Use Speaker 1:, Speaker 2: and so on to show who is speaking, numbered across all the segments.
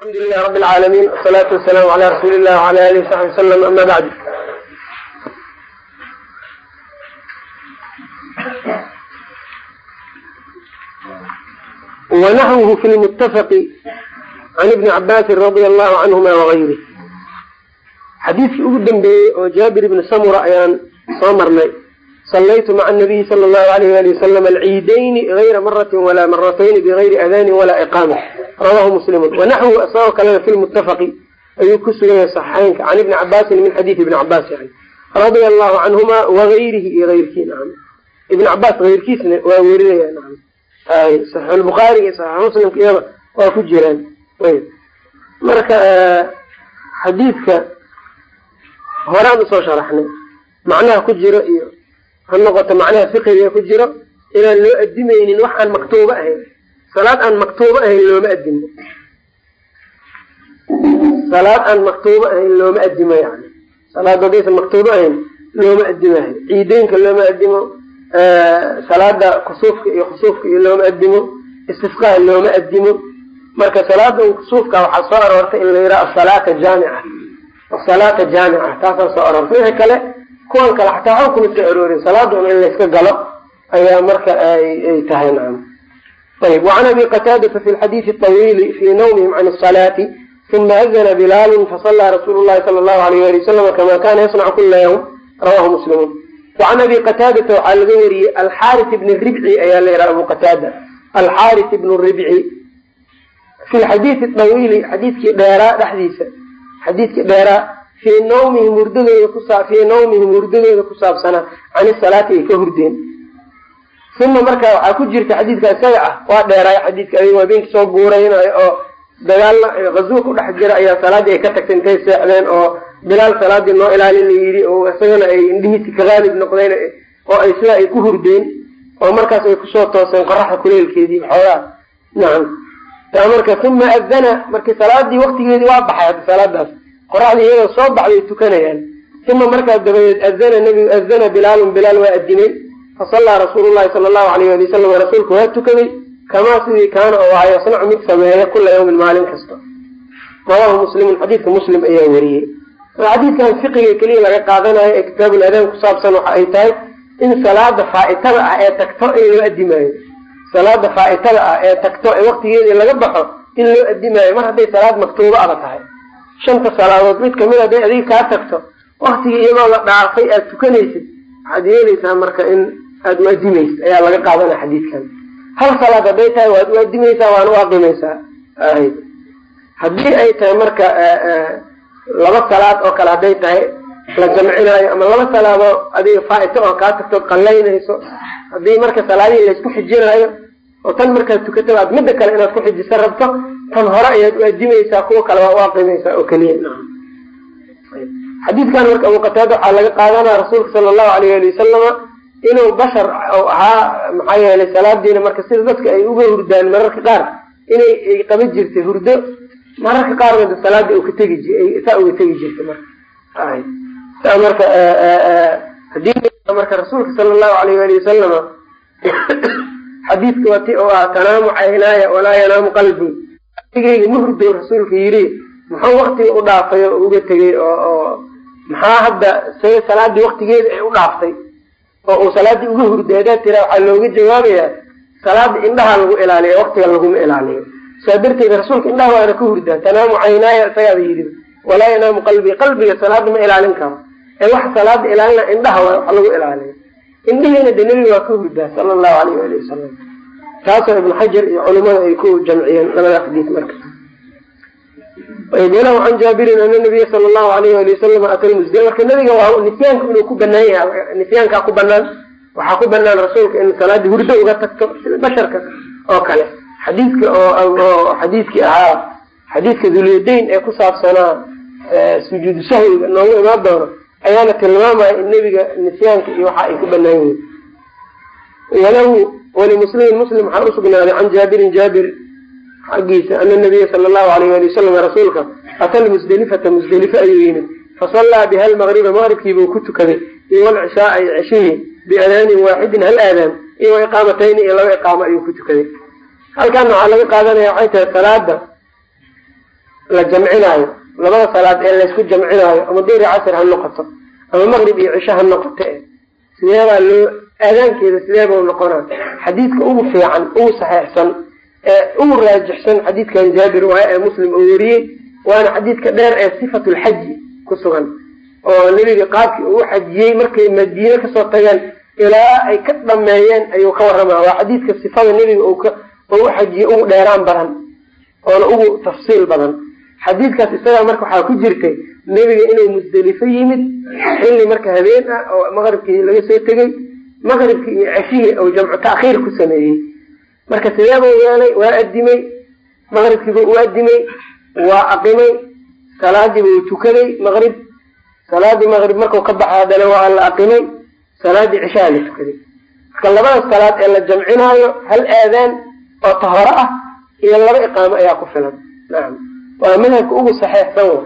Speaker 1: alxamdu lilah rabi alcaalamiin wasalaatu wasalaamu calaa rasuuli illah wala alihi wasaxbi wasalam ama bacdu wanaxwuhu fi lmutafaqi can ibni cabaasin radia allahu canhuma wagayri xadiidkii ugu dambeeyey oo jaabir ibni samura ayaan soo marnay salaytu maca nabiyi sala allahu alayh ali wasalam alciidayni gayra maratin walaa maratayni bigayri adaanin walaa iqaama rawahu muslimun wanaxwuhu isagoo kalena fi lmutafaqi ayuu ku suganya saxeynka can ibni cabaasin min xadiidi ibni cabaas yani radia allahu canhuma wagayrihi iyo ayrkii naam ibn cabaas ayrkiisna waa werinaya naam saxiixulbukhaari iyo saxiix muslimka iyaba waa ku jiraan marka xadiidka horaan u soo sharaxnay macnaha ku jiro iyo ha noqoto macnaha fiqiga ku jiro inaan loo adimeynin wax aan maktuubo ahayn. Salaad aan maktuubo ahayn looma adimo salaad aan maktuubo ahayn looma adimo yani salaad hadaysan maktuubo ahayn looma adimayo ciideynka looma adimo salaada kusuufka iyo khusuufka iyo looma adimo istisqaa looma adimo marka salaada kusuufka waxaa soo aroortay in la yidhaha asalaata jaamica. Asalaata jaamica taasaa soo aroortay. Wixii kale kuwan kale xataa xun kuma soo aroorin salaada un in layska galo ayaa marka ay tahay nam ayb wacan abi qataadata fi lxadiidi aطawiili fii nawmihim can asalaati uma azana bilaalun fasallaa rasuulu llahi sala allahu alayh ali wasalama kama kana yasnacu kula yawm rawahu muslimun. Wacan abi qataadata waxaa laga weriyey alxaaris ibn ribci ayaa la yidhaha abu qataada. Alxaaris ibn ribci fi xadiidi awiili xadiidkii dheeraa dhexdiisa xadiidkii dheeraa fii nawmihim hurdadooda kusa fii nawmihim hurdadooda ku saabsanaa can isalaati ay ka hurdeen. Uma markaa waxaa ku jirta xadiidka isaga ah waa dheeraay xadiidka ayagoo habeenkii soo guuraynayo oo dagaalna hazuwa ku dhex jira ayaa salaaddii ay ka tagtay intay seexdeen oo bilaal salaadii noo ilaalin la yidhi oo isagana ay indhihiisi ka haalib noqdeen oo ay sidaa ay ku hurdeen oo markaas ay ku soo tooseen qoraxda kuleelkeedii xoogaa nacam taa marka uma adana marki salaadii waktigeedii waa baxay hadda salaadaas qoraxdii iyadoo soo baxday tukanayaan. Uma markaa dabadeed adana nabigu adana bilaalun bilaal waa adimay fasallaa rasuulu llahi sala allahu alayh ali wasalam rasuulku waa tukaday kamaa sidii kaana oo ahay yasnacu mid sameeya kula yawmin maalin kasta. Rawahu muslimun xadiidka muslim ayaa wariyey. Xadiidkan fiqiga keliya laga qaadanayo ee kitaabul adaan ku saabsan waxa ay tahay in salaada faa'itada ah ee tagto in loo adimaayo salaada faa'itada ah ee tagto ee waktigeedii laga baxo in loo adimaayo mar hadday salaad maktuuba aba tahay shanta salaadood. Mid ka mid hadday adiga kaa tagto. Waktigii iyadoo la dhaafay aada tukanaysid waxaad yeelaysaa marka in aada u adimaysid ayaa laga qaadanaya xadiidkan. Hal salaad hadday tahay waad u adimaysaa waana u aqimaysaa haddii ay tahay marka laba salaad oo kale hadday tahay la jamcinaayo ama laba salaadoo adiga faaito oo kaa tagtood qallaynayso haddii marka salaadihii laysku xijinaayo oo tan markaad tukata aad midda kale inaad ku xijiso rabto tan hore ayaad u adimaysaa kuwa kale waa u aqimaysaa oo keliya. Xadiidkan marka abu qataada waxaa laga qaadanaya rasuulka sala allahu alayh ali wasalama inuu bashar ahaa maxaa yeelay salaadiina marka sida dadka ay uga hurdaan mararka qaar inay ay qaban jirtay hurdo mararka qaarna salaada u ka tegi saa uga tegi jirtay marka. Saa marka haddii marka rasuulka sala allahu alayh ali wasalama xadiidka wati oo ah tanaamu caynaaya walaa yanaamu qalbi. Igeyga ma hurdo rasuulka yidhi muxuu waktiga u dhaafay oo uga tegay oo maxaa hadda say salaadii waktigeeda ay u dhaaftay? Oo uu salaadii uga hurday haddaad tiraa waxaa looga jawaabayaa salaada indhaha lagu ilaaliya waktiga laguma ilaaliyo. Saa darteed rasuulka indhaha waana ka hurdaa tanaamu caynaaya isagaaba yidhi walaa yanaamu qalbi. Qalbiga salaada ma ilaalin karo. Ee waxa salaada ilaalina indhaha waa wax lagu ilaaliyo indhihiina de nebiga waa ka hurdaa sala allahu alayh ali wasalam taasoo ibnu xajar iyo culimada ay ku jamciyeen labada xadiis marka. Walahu can jaabirin ana nabiya sala allahu alayh ali wasalam ata lmusdel marka nabiga waa nisyaanka inuu ku banaan yahay nisyaankaa ku banaan waxaa ku banaan rasuulka in salaadii hurdo uga tagto sida basharka oo kale. Xadiidka oo xadiidkii ahaa xadiidka dulyadayn ee ku saabsanaa sujuudu sahwiga noogu imaan doono ayaana tilmaamaya in nebiga nisyaanka iyo waxa ay ku banaan yihiin. Walahu walimuslimin muslim waxaa usugnaaday can jaabirin jaabir xaggiisa ana nabiya sala allahu alayh ali wasalam rasuulka ata lmusdelifata musdelife ayuu yimid. Fasallaa biha lmaqriba maqribkiibuu ku tukaday iyo walcishaaa iyo ceshihii biadaanin waaxidin hal aadaan iyo iqaamatayni iyo laba iqaamo ayuu ku tukaday. Halkan waxaa laga qaadanaya waxay tahay salaada la jamcinaayo labada salaad ee laysku jamcinaayo ama duhri casr ha noqoto ama maqrib iyo cisho ha noqoto e sideebaa loo aadaankeeda sideebau noqonaa? Xadiidka ugu fiican ugu saxeixsan ee ugu raajixsan xadiidkan jaabir waay ee muslim oo weriyey waana xadiidka dheer ee sifatu lxaji ku sugan oo nebiga qaabkii uu xajiyey markay madiine ka soo tageen ilaa ay ka dhameeyeen ayuu ka warramaa waa xadiidka sifada nebiga u xajiyey ugu dheeraan badan oona ugu tafsiil badan xadiidkaas isagaa marka waxaa ku jirtay nebiga inuu musdelifo yimid xilli marka habeen ah oo maqribkii laga soo tegey maqribkii iyo ceshihii ou jamcu ta'khiir ku sameeyey. Marka sideebuu yeelay waa adimay maqribkiiba u adimay waa aqimay salaadiiba uu tukaday maqrib salaadii maqrib marku ka baxa haddana waa la aqimay salaadii cishaha la tukaday. Marka labada salaad ee la jamcinaayo hal aadaan oo tahoro ah iyo laba iqaamo ayaa ku filan. Nacam waa madhabka ugu saxeixsan wa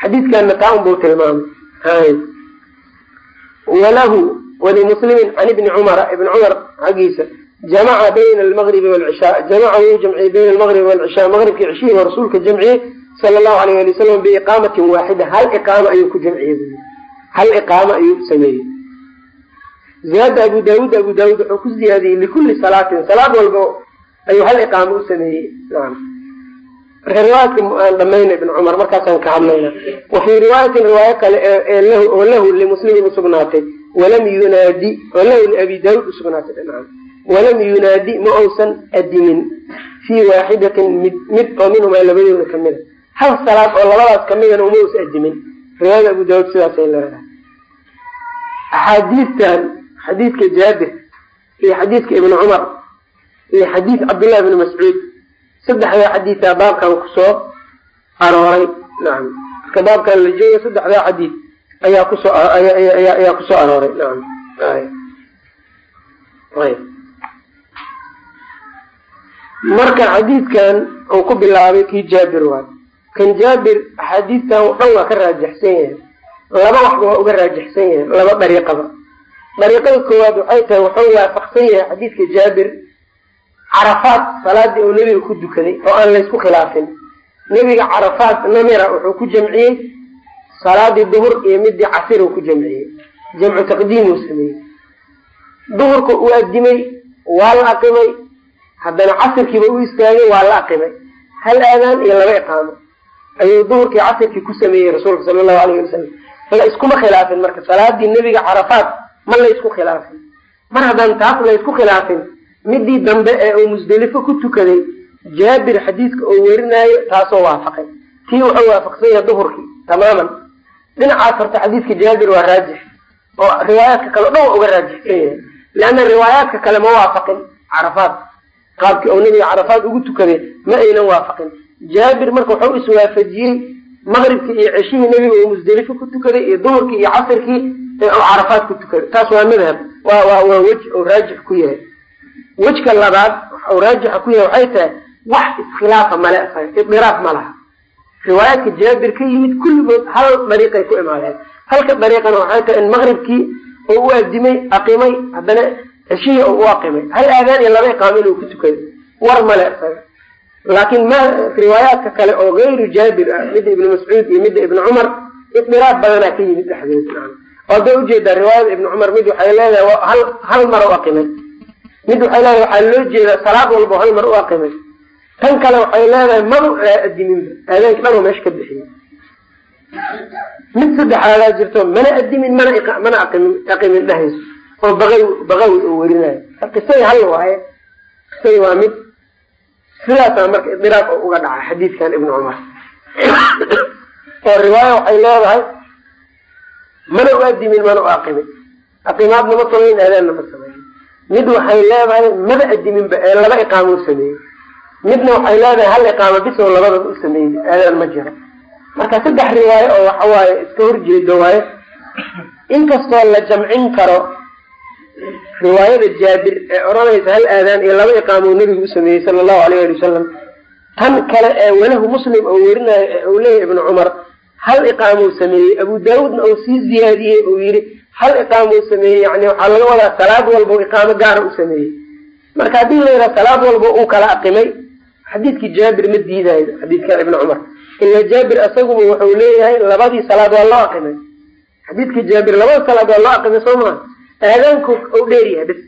Speaker 1: xadiidkanna taa un buu tilmaamay. Walahu walimuslimin can ibni cumara ibni cumar xaggiisa jamaca bayna almaqribi walcishaa jamaca wuu jamciyey bayna almaqribi walcishaa maqribkii cishihii waa rasuulka jamciyey sala allahu alayh ali wasalam biiqaamatin waaxida hal iqaamo ayuu ku jamciyey hal iqaamo ayuu sameeyey. Ziyaada abu daawuud abu daawuud wuxuu ku ziyaadiyey likulli salaatin salaad walba ayuu hal iqaamo u sameeyey. Marka riwaayadka aan dhamayna ibn cumar markaasaan ka hadlayna wa fii riwaayatin riwaayo kale oo lahu limuslimin usugnaatay walam yunaadi oo lahu liabi daawuud usugnaatay walam yunaadi ma uusan adimin fii waaxidatin mid mid oo minhumaa labadooda kamida hal salaad oo labadaas kamidana uma usa adimin riwaayada abu daawuud sidaasay leedahay. Axaadiistan xadiidka jaabir iyo xadiidka ibni cumar iyo xadiid cabdullahi bni mascuud saddexdaa xadiidaa baabkan ku soo arooray. Nacam marka baabkan la jooga saddexdaa xadiid ayaa ku soo ayaa ku soo arooray. Nacam marka xadiidkan uu ku bilaabay kii jaabir waay kan jaabir axaadiistan dhan waa ka raajixsan yahay. Laba waxba waa uga raajixsan yahay laba dariiqaba. Dariiqada koowaad waxay tahay wuxuu waafaqsan yahay xadiidka jaabir carafaad salaadii uu nebiga ku dukaday oo aan laysku khilaafin. Nebiga carafaad namira wuxuu ku jamciyey salaadii duhur iyo midii casir ku jamciyey. Jamcu taqdiim uu sameeyey. Duhurka uu adimay waa la aqimay haddana casirkiiba u istaagay waa la aqimay hal aadaan iyo laba iqaamo. Ayuu duhurkii casirkii ku sameeyey rasuulka sala allahu alayh wasalam la iskuma khilaafin marka salaadii nebiga carafaad ma la ysku khilaafin. Mar haddaan taas la ysku khilaafin midii dambe ee uu musdelifo ku tukaday jaabir xadiidka oo werinaayo taasoo waafaqay. Tii wuxuu waafaqsan yahay duhurkii tamaaman. Dhinacaas horta xadiidka jaabir waa raajix oo riwaayaadka kale o dhan waa uga raajixsan yahay. Leanna riwaayaadka kale ma waafaqin carafaad. Qaabkii oo nebiga carafaad ugu tukaday ma aynan waafaqin. Jaabir marka wuxuu iswaafajiyey maqribkii iyo ceshihii nebiga uu musdelifo ku tukaday iyo duhurkii iyo casirkii ee uu carafaad ku tukaday. Taas waa madhab waa waa waa wej oo raajix ku yahay wejka labaad waxau raajixa ku yahay waxay tahay wax iskhilaafa male idiraab ma laha. Riwaayaadka jaabir ka yimid kulligood hal dariiqay ku imaadeen halka dariiqana waxay tahay in maqribkii oo u adimay aqimay haddana ceshihii oo u aqimay hal aadaan iyo laba iqaamo inuu ku tukaday. War male isaga laakiin ma riwaayaadka kale oo gayru jaabir ah midda ibni mascuud iyo midda ibni cumar idiraab badanaa ka yimid dhexdeeda hadday u jeedaa riwaayada ibni cumar mid waxay leedahay hal hal mar u aqimay mid waxay leedahay waxaa loo jeedaa salaad walba hal mar u aqimay tan kale waxay leedahay maba adiminba aadaanki dhan oo meesha ka bixiyey mid saddexaadaa jirto mana adimin mana mana aqimin aqimin dhehayso oo baqawi baqawi oo werinayo qisadii hal waaye qisadii waa mid sidaasaa marka idiraab oo uga dhaca xadiidkan ibni cumar. Oo riwaaya waxay leedahay mana u adimin mana u aqimin aqimaadna ma samayn aadaanna ma samayn mid waxay leedahay maba adiminba ee laba iqaamo u sameeyey. Midna waxay leedahay hal iqaamo bisoo labadaba u sameeyey aadaan ma jiro. Marka saddex riwaayo oo waxawaaye iska horjeedo waaye inkastoo la jamcin karo riwaayada jaabir ee odhanaysa hal aadaan iyo laba iqaamo nebigu u sameeyey sala allahu alayh ali wasalam tan kale ee walahu muslim oo werinayo ee uu leeyahy ibnu cumar hal iqaamou sameeyey. Abu daawuudna uu sii ziyaadiyey uu yidhi hal iqaamou sameeyey yani waxaa laga wadaa salaad walba iqaamo gaara u sameeyey. Marka haddii la yidhaha salaad walba uu kala aqimay xadiidkii jaabir ma diidayo xadiidkan ibni cumar. Ila jaabir isaguba wuxuu leeyahay labadii salaad waa loo aqimay. Xadiidkii jaabir labada salaad waa loo aqimay soo maa aadaanku u dheer yahay bis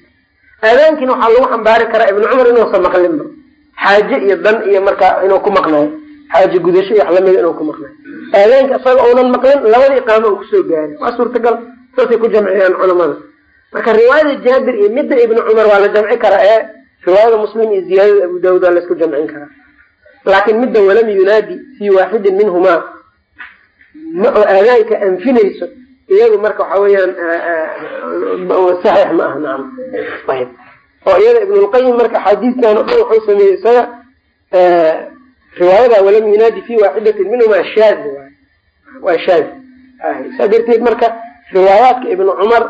Speaker 1: aadaankiina waxaa lagu xambaari karaa ibnu cumar inuusan maqlinba xaaje iyo dan iyo markaa inuu ku maqnayo xaaje gudasho iyo wax lamida inuu ku maqnayo aadaanka isaga uunan maqlin labada iqaamo uu ku soo gaaray. Waa suurtagal saasay ku jamciyaan culamada. Marka riwaayada jaabir iyo midda ibnu cumar waa la jamci karaa ee riwaayada muslim iyo ziyaadada abu daawud waa la isku jamcin karaa. Laakiin midda walam yunaadi fii waaxidin minhumaa. Ma oo aadaanka anfinayso iyadu marka waxa weeyaan saxiix ma aha nacam ayb oo iyada ibnulqayim marka axaadiistan o dhan wuxuu sameeyey isaga riwaayada walam yunaadi fi waaxidatin minhumaa shaad waay waa shaad saa darteed marka riwaayaadka ibnu cumar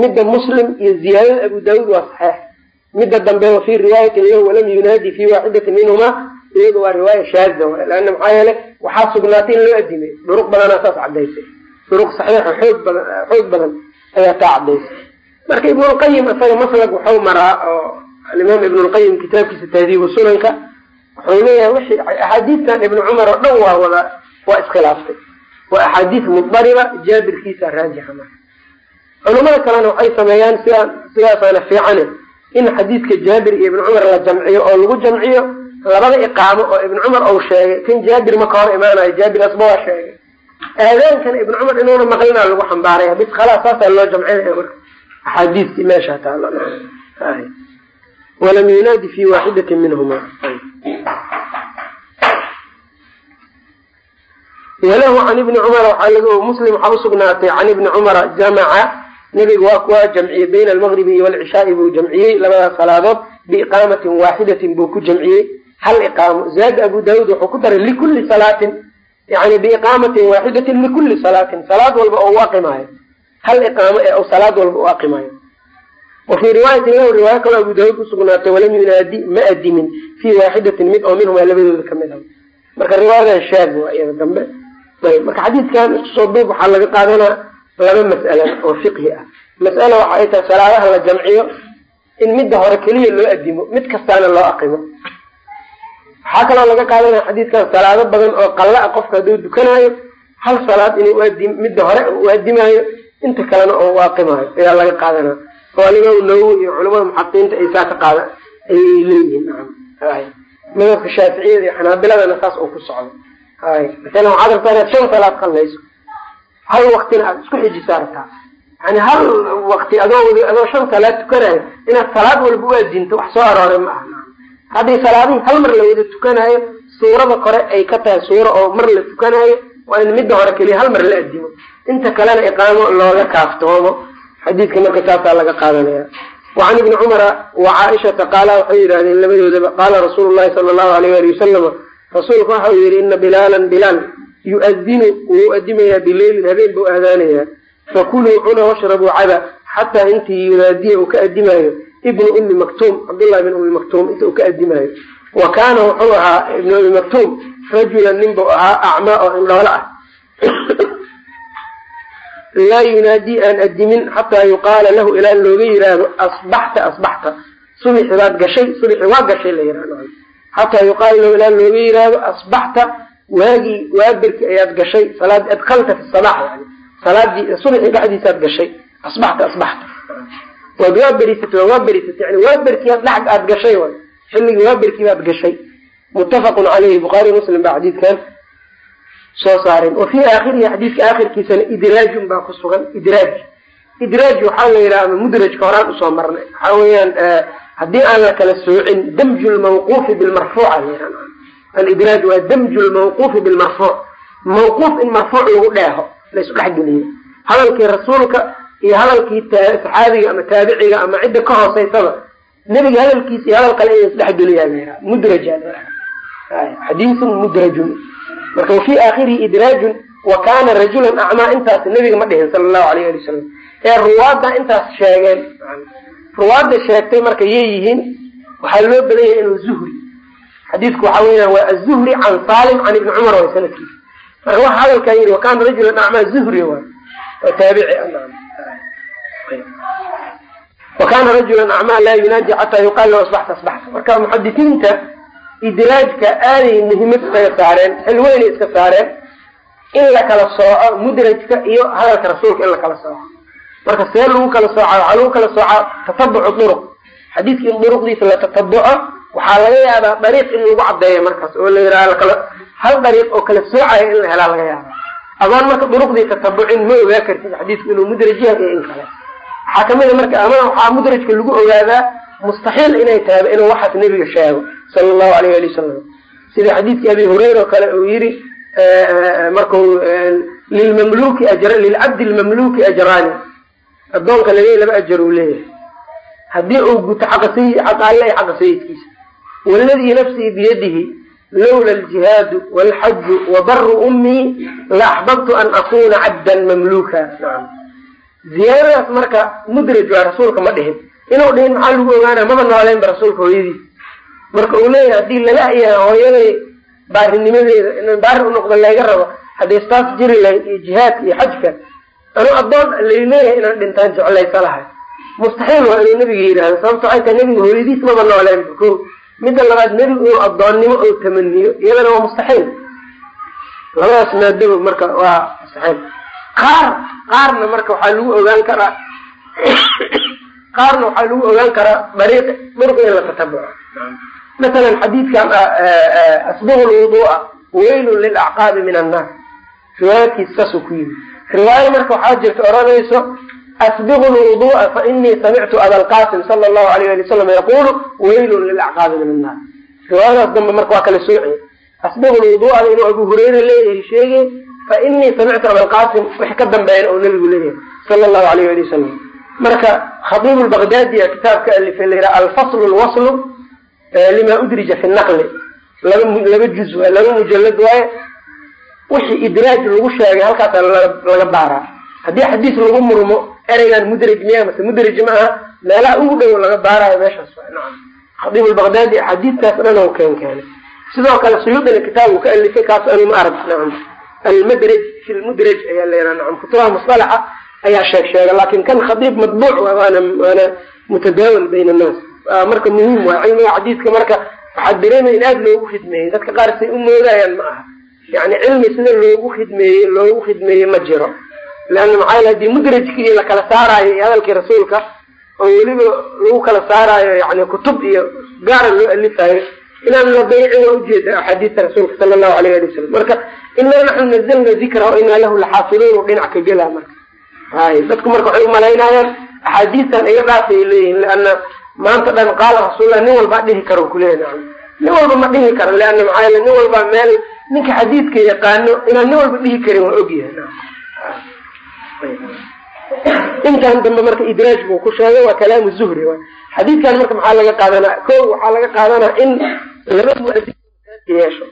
Speaker 1: midda muslim iyo ziyaadada abu daawud waa saxiix. Midda dambe wa fi riwaayatin lahu walam yunaadi fi waaxidatin minhumaa iyadu waa riwaaya shaada leana maxaa yeele waxaa sugnaatay in loo adimay duruq badanaa saas cadaysay duruq saxiixa xoog badan xoog badan ayaa taa cadaysay marka ibnulqayim isaga maslag waxau maraa oo alimaam ibnulqayim kitaabkiisa tahdiibu sunanka wuxuu leeyahay wixii axaadiistan ibnu cumar oo dhan waa wada waa iskhilaaftay waa axaadiis mudariba jaabirkiisa raajixa marka culamada kalena waxay sameeyaan sidaa sidaasaana fiicane. In xadiidka jaabir iyo ibnu cumar la jamciyo oo lagu jamciyo labada iqaamo oo ibnu cumar ou sheegay. Kan jaabir ma ka hor imaanayo jaabir waa sheegay. Aadaankana ibnu cumar inuuna maqlinaa lagu xambaaraya. Bis khalaas saasaa loo jamcinaya marka. Axaadiistii meesha taalo walam yunaadi fi waaxidatin minhuma walahu can ibni cumara waxaa laga muslim waxaa usugnaatay can ibni cumara jamaca. Nebiga waa waa jamciyey bayna almagribi iyo walcishaai buu jamciyey labadaas salaadood biiqaamatin waaxidatin buu ku jamciyey. Hal iqaamo zaada abu daawud wuxuu ku daray likulli salaatin yani biiqaamatin waaxidatin likulli salaatin salaad walba oo u aqimaayo hal iqaamo ee u salaad walba u aqimaayo wa fii riwaayatin lahu riwaayo kaloo abu daawud usugnaatay walam yunaadi ma adimin fii waaxidatin mid oo minhumaa labadooda ka mid ah. Marka riwaayadan shaad waa iyada dambe marka xadiidkan iskusoo duub waxaa laga qaadanaa laba mas'ala oo fiqhi ah. Mas'ala waxa ay tahay salaadaha la jamciyo in midda hore keliya loo adimo mid kastaana loo aqimo. Waxaa kaloo laga qaadanaya xadiidkan salaado badan oo qalla a qofka hadduu dukanaayo hal salaad inuu uadi midda hore u adimaayo inta kalena oo u aqimaayo ayaa laga qaadanaya oo alimaam nawowi iyo culamada muxaqiqiinta ay saa ka qaada ayay leeyihiin madabka shaaficiyada iyo xanaabiladana saas oo ku socdo rabtaa inaad shan salaad qallayso. Hal waktina aada isku xijisaa rabtaa yani hal wakti adoo adoo shan salaad tukanayo inaad salaad walba u adinto wax soo arooray ma aha. Haddii salaadihii hal mar la wada tukanaayo suurada kore ay ka tahay suura oo mar la tukanaayo waa in midda hore keliya hal mar la adimo inta kalena iqaamo looga kaaftoomo. Xadiidka marka taasaa laga qaadanaya. Wacan ibni cumara wa caaishata qaala waxay yidhahdeen labadoodaba qaala rasuulu llahi sala allahu alayh ali wasalama rasuulku waxa uu yihi ina bilaalan bilaal yu-adinu wuu adimayaa bileylin habeen buu aadaanayaa. Fakuluu cuna washrabuu caba xataa intii yunaadiya uu ka adimaayo ibnu ummi maktuum cabdullahi bin ummi maktuum inta uu ka adimaayo wa kaana wuxuu ahaa ibnu ummi maktuum rajulan nin buu ahaa acmaa oo indhoolo ah. Laa yunaadii aan adimin xataa yuqaala lahu ilaa looga yiraahdo asbaxta asbaxta subixi baad gashay subixi waa gashay la yihahdo xataa yuqaala lahu ilaa looga yiraahdo asbaxta waagii waaberki ayaad gashay salaad adkalta fi sabax yani salaadii subxi dhexdiisaad gashay asbaxta asbaxta waad waa berisatay waa waa berisatay yani waaberkiiad dhex aad gashay way xilligii waaberkii baad gashay muttafaqun caleyhi bukhaari muslim baa xadiidkan soo saareen wa fii aakhirihi xadiidka aakhirkiisana idraajun baa ku sugan idraaj idraaj waxaa la yidhaha mudrajka horaan u soo marnay waxaa weeyaan haddii aan la kala soocin damju lmawquufi bilmarfuuca alidraaj waa damju lmawquufi bilmarfuuc mawquuf in marfuuc lagu dheeho laysu dhexgeliyo hadalkii rasuulka iyo hadalkii saxaabiga ama taabiciga ama cidda ka hooseysaba nebiga hadalkiisa iyo hadal kale in yidhaha mudraja xadiisun mudrajun. Marka wafii aakhirihi idraajun wa kaana rajulan acmaa intaas nebiga ma dhihin sala allahu alayh ali wasalam ee ruwaadda intaas sheegeen ruwaadda sheegtay marka yay yihiin waxaa loo badan yahay inuu zuhri xadiidku waxaa weeyaan waa azuhri can salim can ibni cumar way sanadkiisa marka waxa hadalkan yidhi wa kaana rajulan acmaa zuhri waay waa taabici wa kaana rajulan acmaa laa yunaadi xataa yuqaal lahu asbaxta asbaxta. Marka muxadisiinta idraajka aaday muhiimad isaga saareen xilweynay iska saareen in la kala sooco mudrajka iyo hadalka rasuulka in la kala sooco marka see lagu kala sooca waxaa lagu kala soocaa tatabucu duruq. Xadiidka in duruqdiisa la tatabuco waxaa laga yaabaa dariiq in lagu caddeeyo markaas oo la lakala hal dariiq oo kala soocaya in la helaa laga yaaba adoon marka duruqdii tatabucin ma ogaa kartid xadiidku inuu mudraj yahay iyo in kale. Waxaa ka mid a marka ama waxaa mudrajka lagu ogaadaa mustaxiil inay tahayba inuu waxaas nebiga sheego sala allahu alayh ali wasalam sida xadiidkii abi hureyra oo kale uu yidhi marku lilmamluki ajr lilcabdi lmamluki ajraani addoonka laleeyahy laba ajar uu leeyahay. Haddii uu guto alle xaqa sayidkiisa. Waladii nafsii biyadihi lawla aljihaadu walxaju wabaru ummii la axbabtu an akuna cabdan mamluka ziyaadadaas marka mudraj waa rasuulka ma dhihin. Inuu dhihin maxaa lagu ogaanaya maba nooleynba rasuulka hooyadiis marka uu leeyahay haddii lala yahay hooyaday baarinimadeeda inaan baari unoqdo layga rabo hadday staas jiri lahayd iyo jihaadka iyo xajka anuu addoon layleeyahay inaan dhintaan jeclaysa lahay mustaxiil waa inuu nabiga yidhahdo sababto waxay tahay nabiga hooyadiis maba nooleenba ko midda labaad nebigu inuu addoonnimo oo tamaniyo iyadana waa mustaxiil labadaas maadaba marka waa mustaxiil qaar qaarna marka waxaa lagu ogaan karaa qaarna waxaa lagu ogaan karaa dariiq duruq in la tatabuco. Masalan xadiidkan asbaqu lwuduua waylun lilacqaabi min annaar riwaayaadkiisa saasuu ku yimi riwaayo marka waxaa jirta odhanayso asbiqu lwudu'a fa inii samictu abalqasim sala allahu alayh ali wasalam yaqulu waylun lilacqaabi min annaar riwaayadaas dambe marka waa kala soociye asbiqu lwudu'ada inuu abu hureyra leeyahay sheegay fa inii samictu abalqasim wix ka dambeeyana oo nabigu leeyahay sala allahu alayh ali wasalam marka khatiib lbaqdaadiya kitaabka alifay la yidhaha alfaslu lwaslu lima udrija fi naqli. Laba laba juz waay laba mujalad waaye wixii idraaj lagu sheegay halkaasa laga baaraa. Haddii xadiis lagu murmo ereygan mudraj miya mase mudraj ma aha meelaha ugu dhow laga baaraayo meeshaas nacam. Khatiib lbaqdaadi axaadiistaas dhan oo keen keenay sidoo kale suyuudina kitaab uu ka alifay kaas anu ma arag nacam. Almadraj fi lmudraj ayaa la yidhaha nacam. Kutubaha musalaxa ayaa sheeg sheega laakin kan khatiib matbuuc waana waana mutadaawal bayna annaas. Marka muhiim waay cilmiga xadiidka marka waxaa dareemaya in aada loogu khidmeeyey dadka qaar say u moodayaan ma aha yani cilmi sida loogu khidmeeyey loogu khidmeeyey ma jiro. Leanna maxaa haddii mudrajkii la kala saaraayo iyo hadalkii rasuulka oo weliba lagu kala saaraayo yani kutub iyo gaara loo alifayo inaan la dayicin waa ujeeda axaadiista rasuulka sala allahu alayh ali wasalam marka inaa naxnu nazalna dikra wa inaa lahu laxaafiduun u dhinac ka gelaa marka. Hay dadku marka waxay umalaynayaan axaadiistan iga dhaafay leeyihiin leana maanta dhan qaala rasuullah nin walbaa dhihi karo kuleeya nacam nin walba ma dhihi karo leana maxaa yaele nin walba meel ninka xadiidka yaqaano inaan nin walba dhihi karin waa ogyahay. Intan dambe marka idraaj buu ku sheegay waa kalaamu zuhri. Xadiidkan marka maxaa laga qaadanaa? Ko waxaa laga qaadanaa in laba muadin yeesho.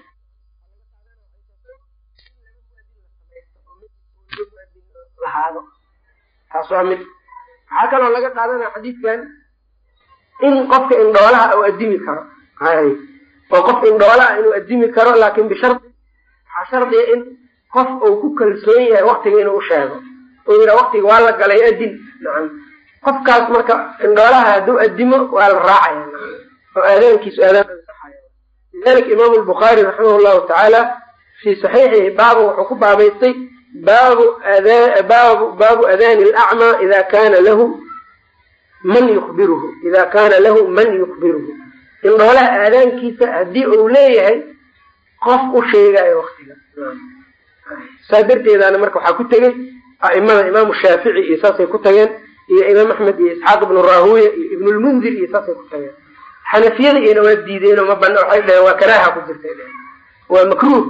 Speaker 1: Lahaado. Taas waa mid. Waxaa kaloo laga qaadanaa xadiidkan in qofka indhoolaha uu adimi karo oo qof indhoolaha inuu adimi karo laakin bishardi waxaa shardiga in qof uu ku kalsoon yahay waktiga inuu usheego oo yidhaa waktiga waa la galay adin nacam. Qofkaas marka indhoolaha hadduu adimo waa la raacaya oo aadaankiisu aadaan ansaxaya lidalika imaamu lbukhaari raximah llahu tacaala fii saxiixihi baabu wuxuu ku baabaystay baabu baabu baabu adaani alacmaa ida kana lahu man yukbiruhu ida kana lahu man yukbiruhu indhoolaha aadaankiisa haddii uu leeyahay qof u sheegayo waktiga saa darteedaana marka waxaa ku tegey a'imada imaamu shaafici iyo saasay ku tageen iyo imaam axmed iyo isxaaq ibnu rahuya iyo ibnulmundir iyo saasay ku tageen. Xanafiyada iyona waa diideenoo ma bana waxay dhaheen waa karaaha ku jirtay dheheen waa makruuh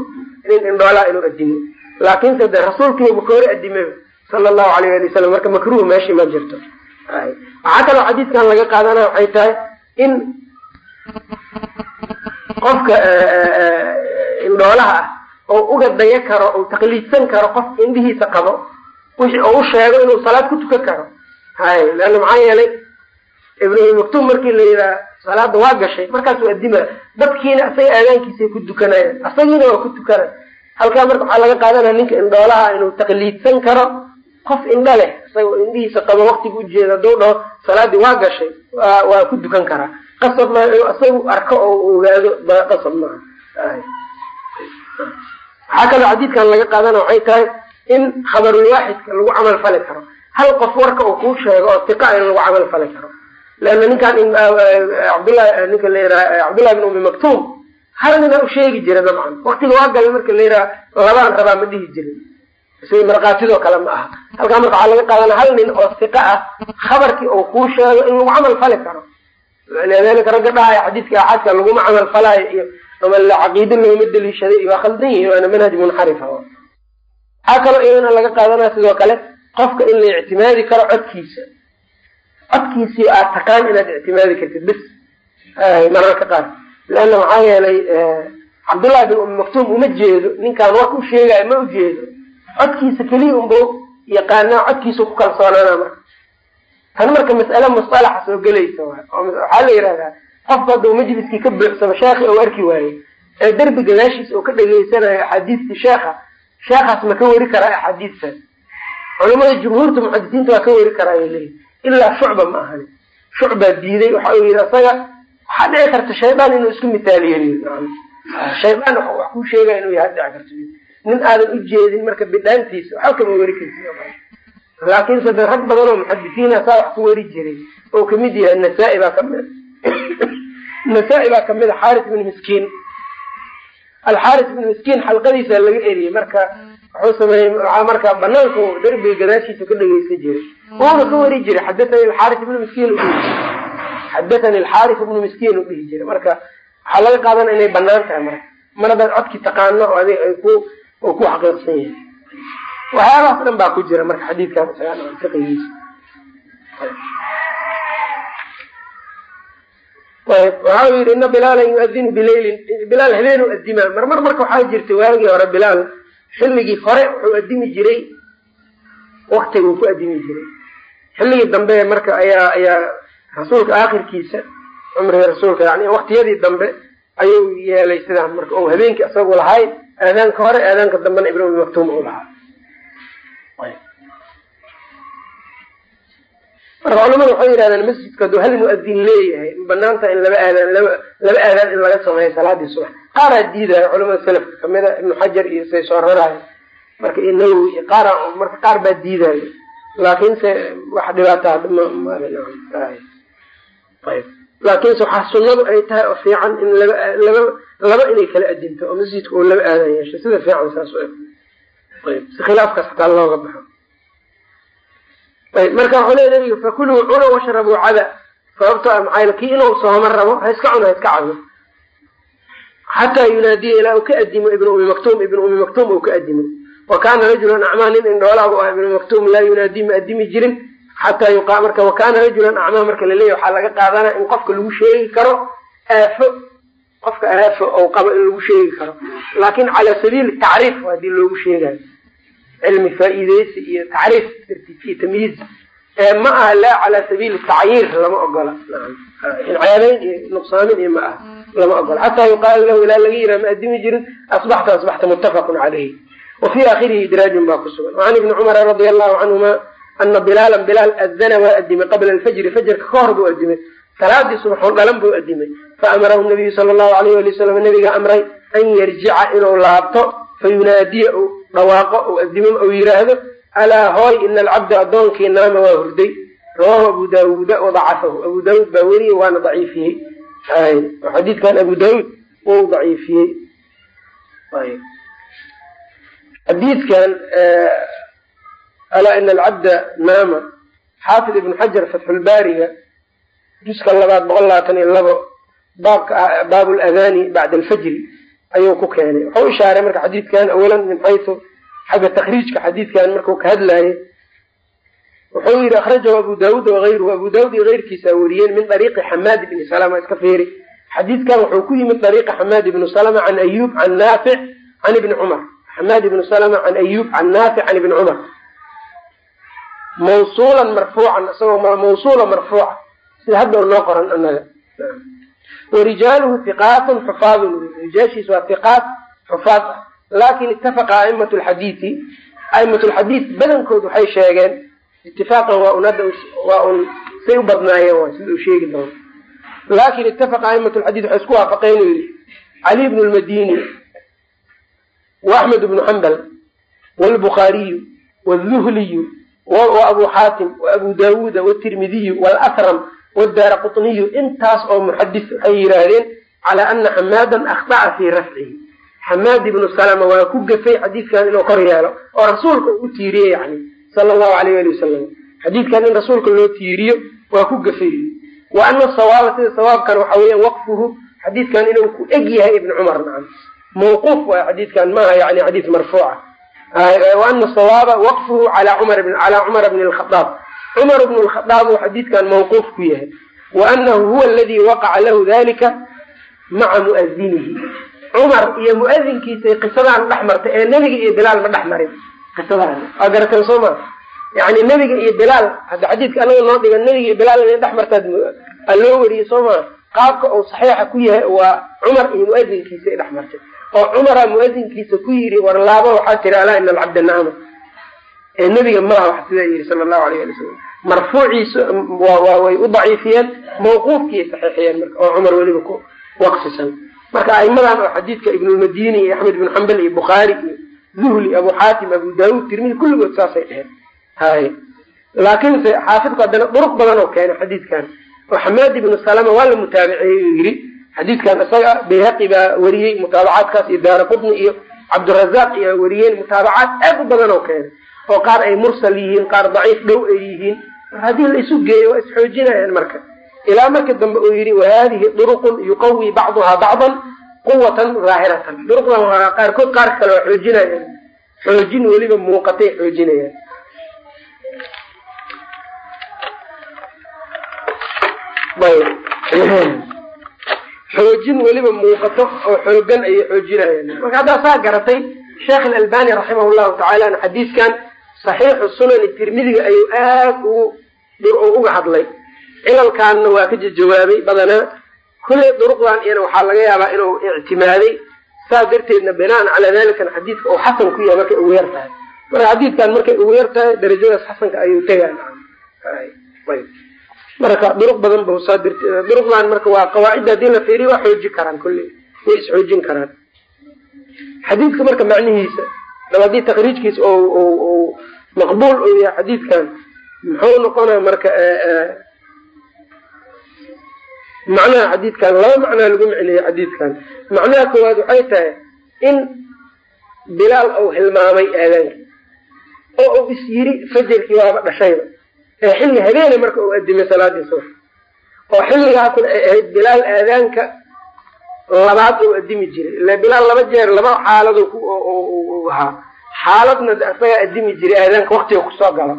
Speaker 1: nin indhoolaha inuu adimo laakinse de rasuulkiiba ka hore adimay sala allahu alayh ali wasalam marka makruuh meeshii ma jirto. Waxaa kaloo xadiidkan laga qaadanaya waxay tahay in qofka indhoolaha ah oo uga daya karo ou taqliidsan karo qof indhihiisa qabo wixii oo u sheego inuu salaad ku tukan karo. Hay leanna maxaa yeelay? Ibnu maktuum markii la yidhaha salaada waa gashay markaasuu adima dadkiina isaga aadaankiisay ku dukanayaan isagiina waa ku tukana halkaa marka waxaa laga qaadanaya ninka indhoolaha inuu taqliidsan karo qof indho leh isagoo indhihiisa qabo waktiga ujeeda hadduu dhaho salaadii waa gashay waa ku dukan karaa qasab maa inuu isagu arko oo ogaado qasab maaha waxaa kaloo xadiidkan laga qaadana waxay tahay in khabarulwaaxidka lagu camal fali karo. Hal qof warka uu kuu sheego oo tiqa in lagu camal fali karo. Leanna ninkan cabdllahi ninka la yiraha cabdullahi bin umi maktuum hal nina u sheegi jira dabcan. Waktiga waa galay marka la yiraha labaan rabaa ma dhihi jirin. Isagii markaatidoo kale ma aha. Halkaa marka waxaa laga qaadana hal nin oo tiqa ah khabarkii uu kuu sheego in lagu camal fali karo lidalika ragga dhahaya xadiidka axaadka laguma camal falaayo iyo ama caqiide looma deliishaday waa khaldan yihiin waana manhaj munxarifa waxaa kaloo iyadana laga qaadanaya sidoo kale qofka in la ictimaadi karo codkiisa codkiisii aad taqaan inaad ictimaadi kartid bis mararka qaar leanna maxaa yeelay cabdullahi bin umi maktuum uma jeedo ninkaan warka u sheegayo ma ujeedo codkiisa keliya unba yaqaanaa codkiisa ku kalsoonaana marka tan marka mas'ale musalaxa soo gelaysa waxaa la yidhahdaa qofka hadduu majliskii ka buuxsamo sheekhi ou arki waaye ee derbi gadaashiisa oo ka dhegaysanayo axaadiistii sheekha sheekhaas ma ka weri karaa axaadiistan culamada jumhuurta muxadisiinta waa ka weri karaa ay leeyihi ilaa shucba ma ahani. Shucbaa diiday waxa uu yidhi asaga waxaa dhici karta shaydaan inuu isku mitaaliyo shaydaan wax kuu sheegaya inuu yahay dhici karto nin aadan u jeedin marka bidhaantiisa waxba kama weri karti laakiinse de rag badan oo muxadisiina saa wax ku weri jiray oo ka mid yahay nasaa-i baa ka mid nasaa-i baa ka mid a xaaris bin miskiin. Alxaaris bin miskiin xalqadiisa laga eriyey marka wuxuu sameeyey marka banaanku derbiga gadaashiisa ka dhegeysan jiray. Wuuna ka weri jiray xadathani alxaaris ibnu miskiin xadathani alxaaris ibnu miskiin u dhihi jiray. Marka waxaa laga qaadanaya inay bannaan tahay marka. Mar haddaad codki taqaano oo adig ay ku oo ku xaqiiqsan yahay waxyaabahaas dhan baa ku jira marka xadiidkan fiqigiisa ayb. Waxa uu yidhi ina bilaalan yuadinu bileylin bilaal habeenu adimaa marmar marka waxaa jirtay waagii hore bilaal xilligii hore wuxuu adimi jiray waktiguu ku adimi jiray. Xilligii dambe marka ayaa ayaa rasuulka aakhirkiisa cumriga rasuulka yani waktiyadii dambe ayuu yeelay sidaan marka o habeenkii isagu lahay aadaanka hore aadaanka dambena umi maktuum u lahaa marka culamadu waxay yidhahdeen masjidka hadduu hal mu'adin leeyahay banaanta in laba aadaan laba aadaan in laga sameeyo salaadii subax qaaraa diidaya culamada selafka kamida ibnu xajar iyo say soo marka iyo nawowi iyo qaara marka qaar baa diidayo laakiinse wax dhibaata ayb laakiinse waxaa sunadu ay tahay oo fiican in laba laba laba inay kala adinto oo masjidka uu laba aadan yeesho sida fiican saas u eg ayb si khilaafkaas hataa looga baxo marka waxuu leya nabiga fakuluu cuna washrabuu cada sababto a maxaa kii inuu sooma rabo ha iska cuna ha iska cabo xataa yunaadiya ilaa uu ka adimo ibn umi maktuum ibn umi maktuum uu ka adimo wa kaana rajulan acmaa nin indhoolaa bu ah ibnu maktuum laa yunaadii ma adimi jirin. Xataa yuqa marka wa kaana rajulan acmaa marka laleeyahy waxaa laga qaadanaya in qofka lagu sheegi karo aafo. Qofka aafo ou qabo in lagu sheegi karo. Laakin cala sabiili tacriif haddii loogu sheegayo cilmi faa-iideysi iyo tacriif tamyiiz ma aha laa cala sabiili tacyiir lama ogola ceebeyn iyo nuqsaamin iyo ma aha lama ogola xataa yuqaala lahu ilaa laga yiraa ma adimi jirin asbaxta asbaxta muttafaqun caleyhi wa fii idraajun baa ku sugan wacan ibni cumara radia allahu canhuma ana bilaalan bilaal adana waa adimay qabla alfajri fajarka ka hor buu adimay salaadii subaxoon dhalan buu adimay faamarahu nabiyu sala allahu alayh wali wasalam nabiga amray an yarjica inuu laabto fayunaadiya dhawaaqo ou adimo ou yiraahdo alaa hooy ina alcabda addoonkii naama waa hurday. Rawahu abu daawuuda wadacafahu. Abu daawuud baa weriyey waana daciifiyey. Xadiidkan abu daawuud wuu daciifiyey. Xadiidkan alaa ina alcabda naama. Xaafid ibnu xajar fatxulbaariga juska labaad boqol labaatan iyo labo baabka baab ladani bacda alfajri ayuu ku keenay. Wuxuu ishaaray marka xadiidkan awalan min xaysu xagga takriijka xadiidkan markuu ka hadlaaye wuxuu yihi akhrajahu abu daawuud wagayruhu abu daawud iyo keyrkiisa weriyeen min ariiqi xamaad ibni salama iska fiiri. Xadiidkan wuxuu ku yimid ariiqa xamaad ibni salama can ayub can naafic can ibni cumar xamaad ibni salama can ayub can naafic can ibni cumar mawsuulan marfuucan isagoo mawsuula marfuuca. Sida hadda noo qoran anaga warijaaluhu hiqaatun xufaadun rijaashiis waa hiqaat xufaad ah. Laakin itafaqa aimatu lxadiidi aimatu lxadiid badankood waxay sheegeen itifaaqan waa un hadda waa un say u badnaayeen waa sida uu sheegi doono laakin itafaqa a'imat lxadid waxay isku waafaqeen u yidhi. Cali bnu lmadini wa axmed bnu xambal wlbukhaariyu wduhliyu waabu xaatim waabu daawuuda wtirmidiyu wlsram wdaara quطniyu intaas oo muxadis waxay yidhaahdeen cala ana xamaadan akhطaca fii rafcihi. Xamaad ibnu salama waa ku gafay xadiidkan inuu kor yeelo oo rasuulka u tiiriye yani sala allahu alayh ali wasalam xadiidkan in rasuulka loo tiiriyo waa ku gafay. Wa ana sawaaba sida sawaabkan waxa weya waqfuhu xadiidkan inuu ku eg yahay ibn cumar nacam. Mawquuf waay xadiidkan maaha yani xadiis marfuuca. Ana sawaaba waqfuhu cala cumar cala cumar bni lkhadaab cumar bnu lkhadaab uu xadiidkan mawquuf ku yahay. Wa anahu huwa aladi waqaca lahu dalika maca muadinihi cumar iyo muadinkiisay qisadaan dhex martay ee nebiga iyo bilaal ma dhex marin qisadaan. Waa garateen soo ma. Yani nebiga iyo bilaal hadda xadiidka anaga noo dhiga nebiga iyo bilaal inay dhex martaad aa loo wariyey soo ma. Qaabka uu saxiixa ku yahay waa cumar iyo muadinkiisay dhex martay. Oo cumara muadinkiisa ku yidhi war laaba waxaa tiri alaa ina alcabda naama ee nebiga maaha wax sidaa yidhi sala allahu alayh ali wasalam marfuuciisa way u daciifiyeen mawquufkiiay saxiixiyeen marka oo cumar weliba ku waqfisan marka aimadan oo xadiidka ibnulmadini iyo axmed ibnu xambal iyo bukhaari iyo zuhli abu xaatim abu daawud tirmidi kulligood saasay dheheen hay. Laakiinse xaafidku haddana duruq badan oo keenay xadiidkan. Oo xamaad ibnu salama waa la mutaabiceeyey uu yidhi xadiidkan isaga bayhaqi baa wariyey mutaabacaadkaas iyo daara qutni iyo cabdirazaaq iyaa wariyeen mutaabacaad aad u badan oo keenay oo qaar ay mursal yihiin qaar daciif dhow ay yihiin. Haddii la isu geeyo waa isxoojinayaan marka. Ilaa marka dambe uu yidhi wahadihi duruqun yuqawi bacduhaa bacdan quwatan zaahiratan. Duruqdan waa qaarkood qaar kale waa xoojinayaan. Xoojin weliba muuqatay xoojinayaan. Xoojin weliba muuqato oo xoogan ayay xoojinayaan. Marka haddaa saa garatay sheekh alalbani raximah llahu tacaala xadiiskan saxiixu sunani tirmidiga ayuu aad ugu uga hadlay. Cilalkaanna waa ka jawaabay badanaa kulley duruqdan iyana waxaa laga yaabaa inuu ictimaaday. Saas darteedna binaan calaa dalikan xadiidka uu xasan ku yahay markay ugu yar tahay. Marka xadiidkan markay ugu yar tahay darajadaas xasanka ayuu tegaan. Marka duruq badan ba saa dirt duruqdan marka waa qawaacidda haddii la fiiriyo waa xooji karaan kulley way isxoojin karaan. Xadiidka marka macnihiisa daba haddii takriijkiisa o maqbuul uu yahay xadiidkan. Muxuu noqonaa marka macnaha xadiidkan laba macnaa lagu micneeyey xadiidkan. Macnaha koowaad waxay tahay in bilaal uu hilmaamay aadaanka oo uu is yiri fajarkii waaba dhashayba ee xilli habeene marka uu adimay salaadii subax. Oo xilligaasna ay ahayd bilaal aadaanka labaad uu adimi jiray. Ila bilaal laba jeer laba xaalad ahaa. Xaaladna isagaa adimi jiray aadaanka waktiga ku soo galo.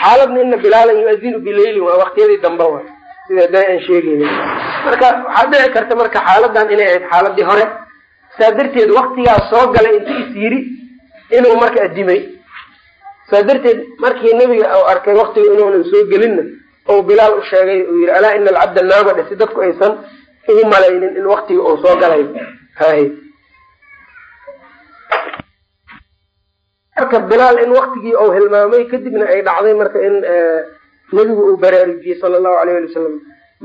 Speaker 1: Xaaladna ina bilaalan yuadinu bilaylin waa waktiyadii dambe wa. Sida da aan sheegayna marka waxaa dhici karta marka xaaladan inay ahayd xaaladii hore. Saa darteed waktigaas soo galay inti is yiri inuu marka adimay saa darteed markii nebiga u arkay waktiga inuunan soo gelinna ou bilaal u sheegay uu yihi alaa ina alcabda naama dhe si dadku aysan ugu malaynin in waktiga uu soo galay. Hay. Marka bilaal in waktigii uu hilmaamay kadibna ay dhacday marka in nebigu uu baraarujiyey sala allahu alayh ali wasalam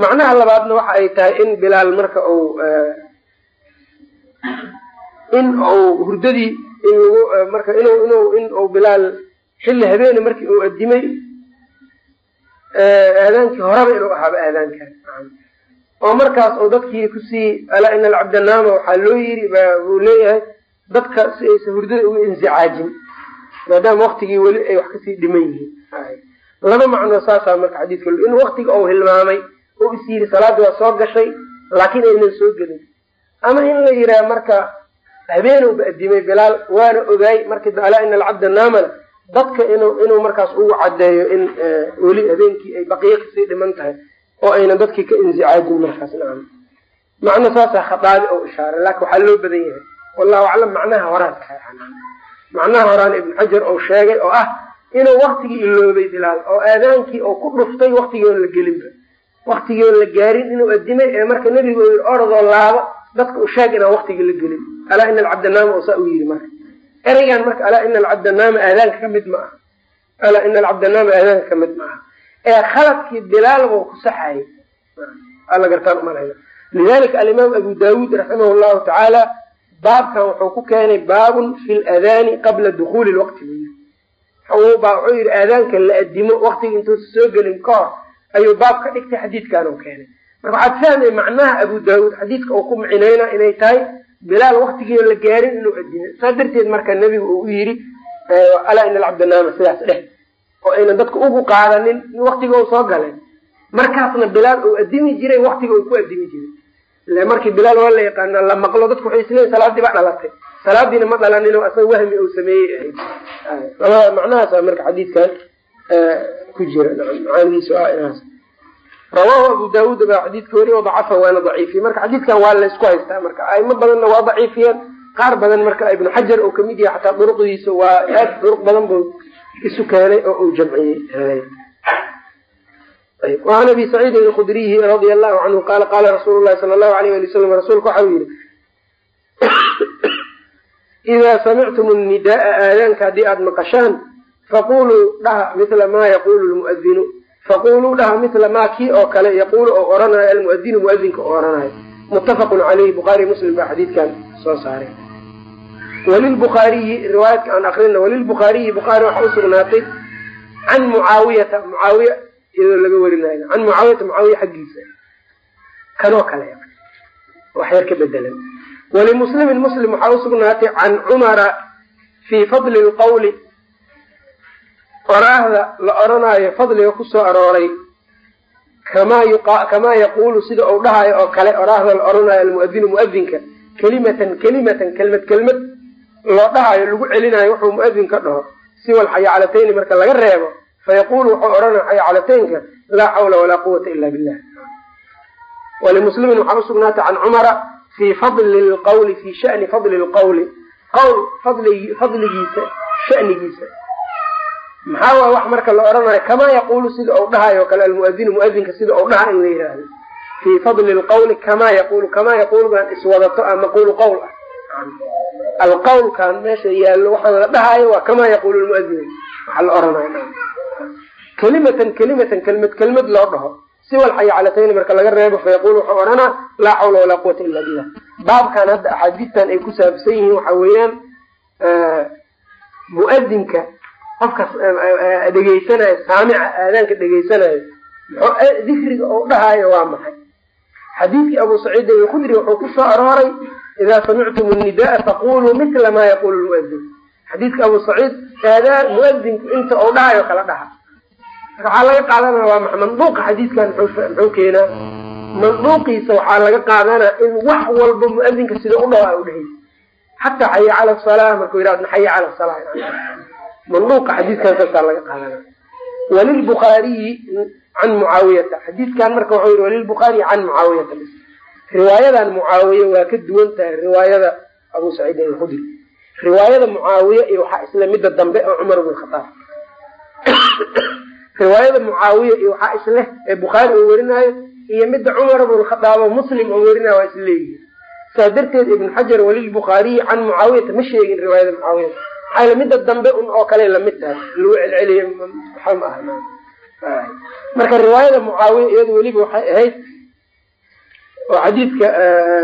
Speaker 1: macnaha labaadna waxa ay tahay in bilaal marka uu in uu hurdadii marka inu inu in uu bilaal xilli habeene markii uu adimay aadaankii horeba inuu ahaaba aadaanka oo markaas uu dadkii ku sii alaa ina alcabda naama waxaa loo yiri buu leeyahay dadka si aysan hurdada uga insicaajin maadaama waktigii weli ay wax ka sii dhiman yihiin. Laba macnoo saasaa marka xadiidka in waktiga uu hilmaamay oo is yiri salaada waa soo gashay laakiin aynan soo gelin. Ama in la yidhaha marka habeenowba adimay bilaal waana ogaay markii alaa ina alcabda naamana dadka inuu inuu markaas ugu caddeeyo in weli habeenkii ay baqiyo ka sii dhiman tahay oo aynan dadkii ka insicaajin markaas nacam macno saasaa khadaadi oo ishaaray laakin waxaa loo badan yahay. Wallahu aclam macnaha horaadka macnaha horaan ibn xajar ou sheegay oo ah inuu waktigii iloobay bilaal oo aadaankii oo ku dhuftay waktigii oon la gelinba waktigii oon la gaarin inuu adimay ee marka nebiga uu yii orodoo laabo. Dadka u sheeg inaan waktigii la gelin. Alaa ina alcabda naama oo saa u yiri marka. Ereygan marka alaa ina alcabda naama aadaanka ka mid ma aha. Alaa ina alcabda aadaanka ka mid ma aha ee khaladkii bilaal buu ku saxayay ala gartaan umalayna lidalika alimaam abu daawuud raximah llahu tacaala baabkan wuxuu ku keenay baabun fi ladaani qabla dukuuli lwaqti baa wuxuu yihi aadaanka la adimo waktiga intuusa soo gelin ka ayuu baab ka dhigtay xadiidkan u keenay. Marka waxaad fahmay macnaha abu daawuud xadiidka uu ku micinayna inay tahay bilaal waktigii la gaarin inuu adimo. Saa darteed marka nebigu uu u yidhi alaa ina alcabdanaama sidaas dheh oo aynan dadka ugu qaadanin in waktiga soo galeen markaasna bilaal uu adimi jiray waktiga uu ku adimi jiray. Ile markii bilaal waa la yaqaana la maqlo dadku waxay isleeyiin salaadii baa dhalatay. Salaadiina ma dhalanin oo asaga wahmi uu sameeyey ahayd. Labada macnahaasa marka xadiidkan ku jira. Macaanidiisu ah inaas. Rawaahu abu daawuud baa xadiidka weri o dacafa waana daciifiye marka xadiidkan waa laysku haystaa marka aimo badanna waa daciifiyeen qaar badan marka ibnu xajar oo ka mid yahay xataa duruqdiisa waa aad duruq badan buu isu keenay oo uu jamciyey. An abi saciidin alkudriyi radia allahu canhu qaala qaala rasuulu lahi sala allahu alayh ali wasalam rasuulka waxau yihi idaa samictum nidaaa aadaanka haddii aada maqashaan faquluu dhaha mila maa yaqulu muadinu faquluu dhaha mila maa kii oo kale yaquulu oo oranayo almuadinu muadinka oo oranayo muttafaqun caleyhi bukhaari muslim baa xadiidkan soo saaray walilbukhaariyi riwaayadka aan akrina walilbukhaariyi bukhaari waxa usugnaatay can mucaawiyata mucaawiya iyadoo laga warinayo can mucaawiyata mucaawiya xaggiisa kanoo kale wax ka bedelan walimuslimin muslim waxaa usugnaatay can cumara fii fadli lqawli oraahda la odhanaayo fadliga ku soo arooray kamaa yaquulu sida uu dhahayo oo kale oraahda la odhanayo almuadinu muadinka kelimatan kelimatan kelmad kelmad loo dhahayo lagu celinayo wuxuu muadin ka dhaho siwa alxayaacalatayni marka laga reebo fayaqulu wuxuu odhanaya xayacalateynka laa xawla walaa quwata ila billah. Walimuslimin waxaa usugnaatay can cumara fii fadli lqawli fii shani fadli lqawli. Qawl fadligiisa shanigiisa. Maxaa waay wax marka la odhanayo kamaa yaquulu sida uu dhahayo kale almuadinu muadinka sida uu dhaha in la yihahdo fii fadli lqawli kamaa yaqulu kamaa yaquuludan iswadato a maquulu qowl ah alqawlkan meesha yaallo waxaan la dhahayo waa kamaa yaquulu lmuadin waxaa la odhanayo kelimatan kelimatan kelmad kelmad loo dhaho. Siwa alxayaclatayni marka laga reebo fayaqulu wuxuu odhanaa laa xawla walaa quwata illa billah. Baabkan hadda axaadiistan ay ku saabsan yihiin waxa weeyaan muadinka qofka dhegeysanayo saamica aadaanka dhegeysanayo dikriga uu dhahayo waa maxay? Xadiidkii abu saciid alkhudri wuxuu ku soo arooray idaa samictum nidaa faquluu mila ma yaqulu lmuadin xadiidka abu saciid aadaan muadinku inta uu dhahayo kala dhaha waxaa laga qaadanaya waa maa manduuqa xadiidkan muxuu keenaa manduuqiisa waxaa laga qaadanaa in wax walba muadinka sida u dhaho a udhehaysa xataa xaya cala salaa markuu yihahdo xaya cala salaa manduuqa xadiidkan saasaa laga qaadanaya walilbukhaariyi can mucaawiyata xadiidkan marka wuxuu yihi walilbukhaariyi can mucaawiyata riwaayadan mucaawiye waa ka duwan tahay riwaayada abu saciid alkhudri. Riwaayada mucaawiye iyo waxaa isla midda dambe oo cumar bn khataab. Riwaayada mucaawiya iyo waxaa isleh ee bukhaari oo werinaayo iyo midda cumar bn khadaab oo muslim oo werinayo waa isleeyihin saa darteed ibn xajar walilbukhaariyi can mucaawiyata ma sheegin riwaayada mucaawiyata maxaa midda dambe un oo kale la mid tahay lagu celceliye waxa ma aha. Marka riwaayada mucaawiya iyadu weliba waxay ahayd oo xadiidka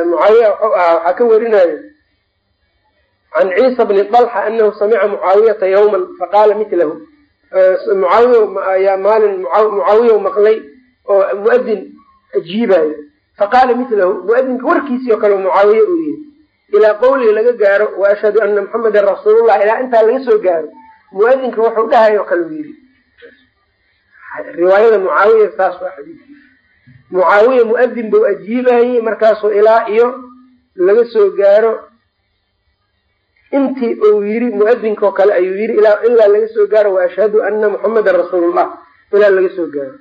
Speaker 1: mucaawiya wuxuu ahaa waxaa ka werinayo can ciisa bni طalxa anahu samica mucaawiyata yawman faqaala milahu mucaawiya ayaa maalin mucaawiya maqlay oo muadin ajiibayo faqaala milahu muadinka warkiisii oo kale mucaawiye uu yihi ilaa qawliga laga gaaro wa ashhadu ana muxamedan rasuulullah ilaa intaa laga soo gaaro muadinka wuxuu dhahayo kale u yidhi. Riwaayada mucaawiya saas waa xadiidki mucaawiya muadin buu ajiibayey markaasuu ilaa iyo laga soo gaaro. Intii uu yiri muadinkaoo kale ayuu yiri ilaa laga soo gaaro wa ashhadu ana muxamedan rasuulullah. Ilaa laga soo gaaro.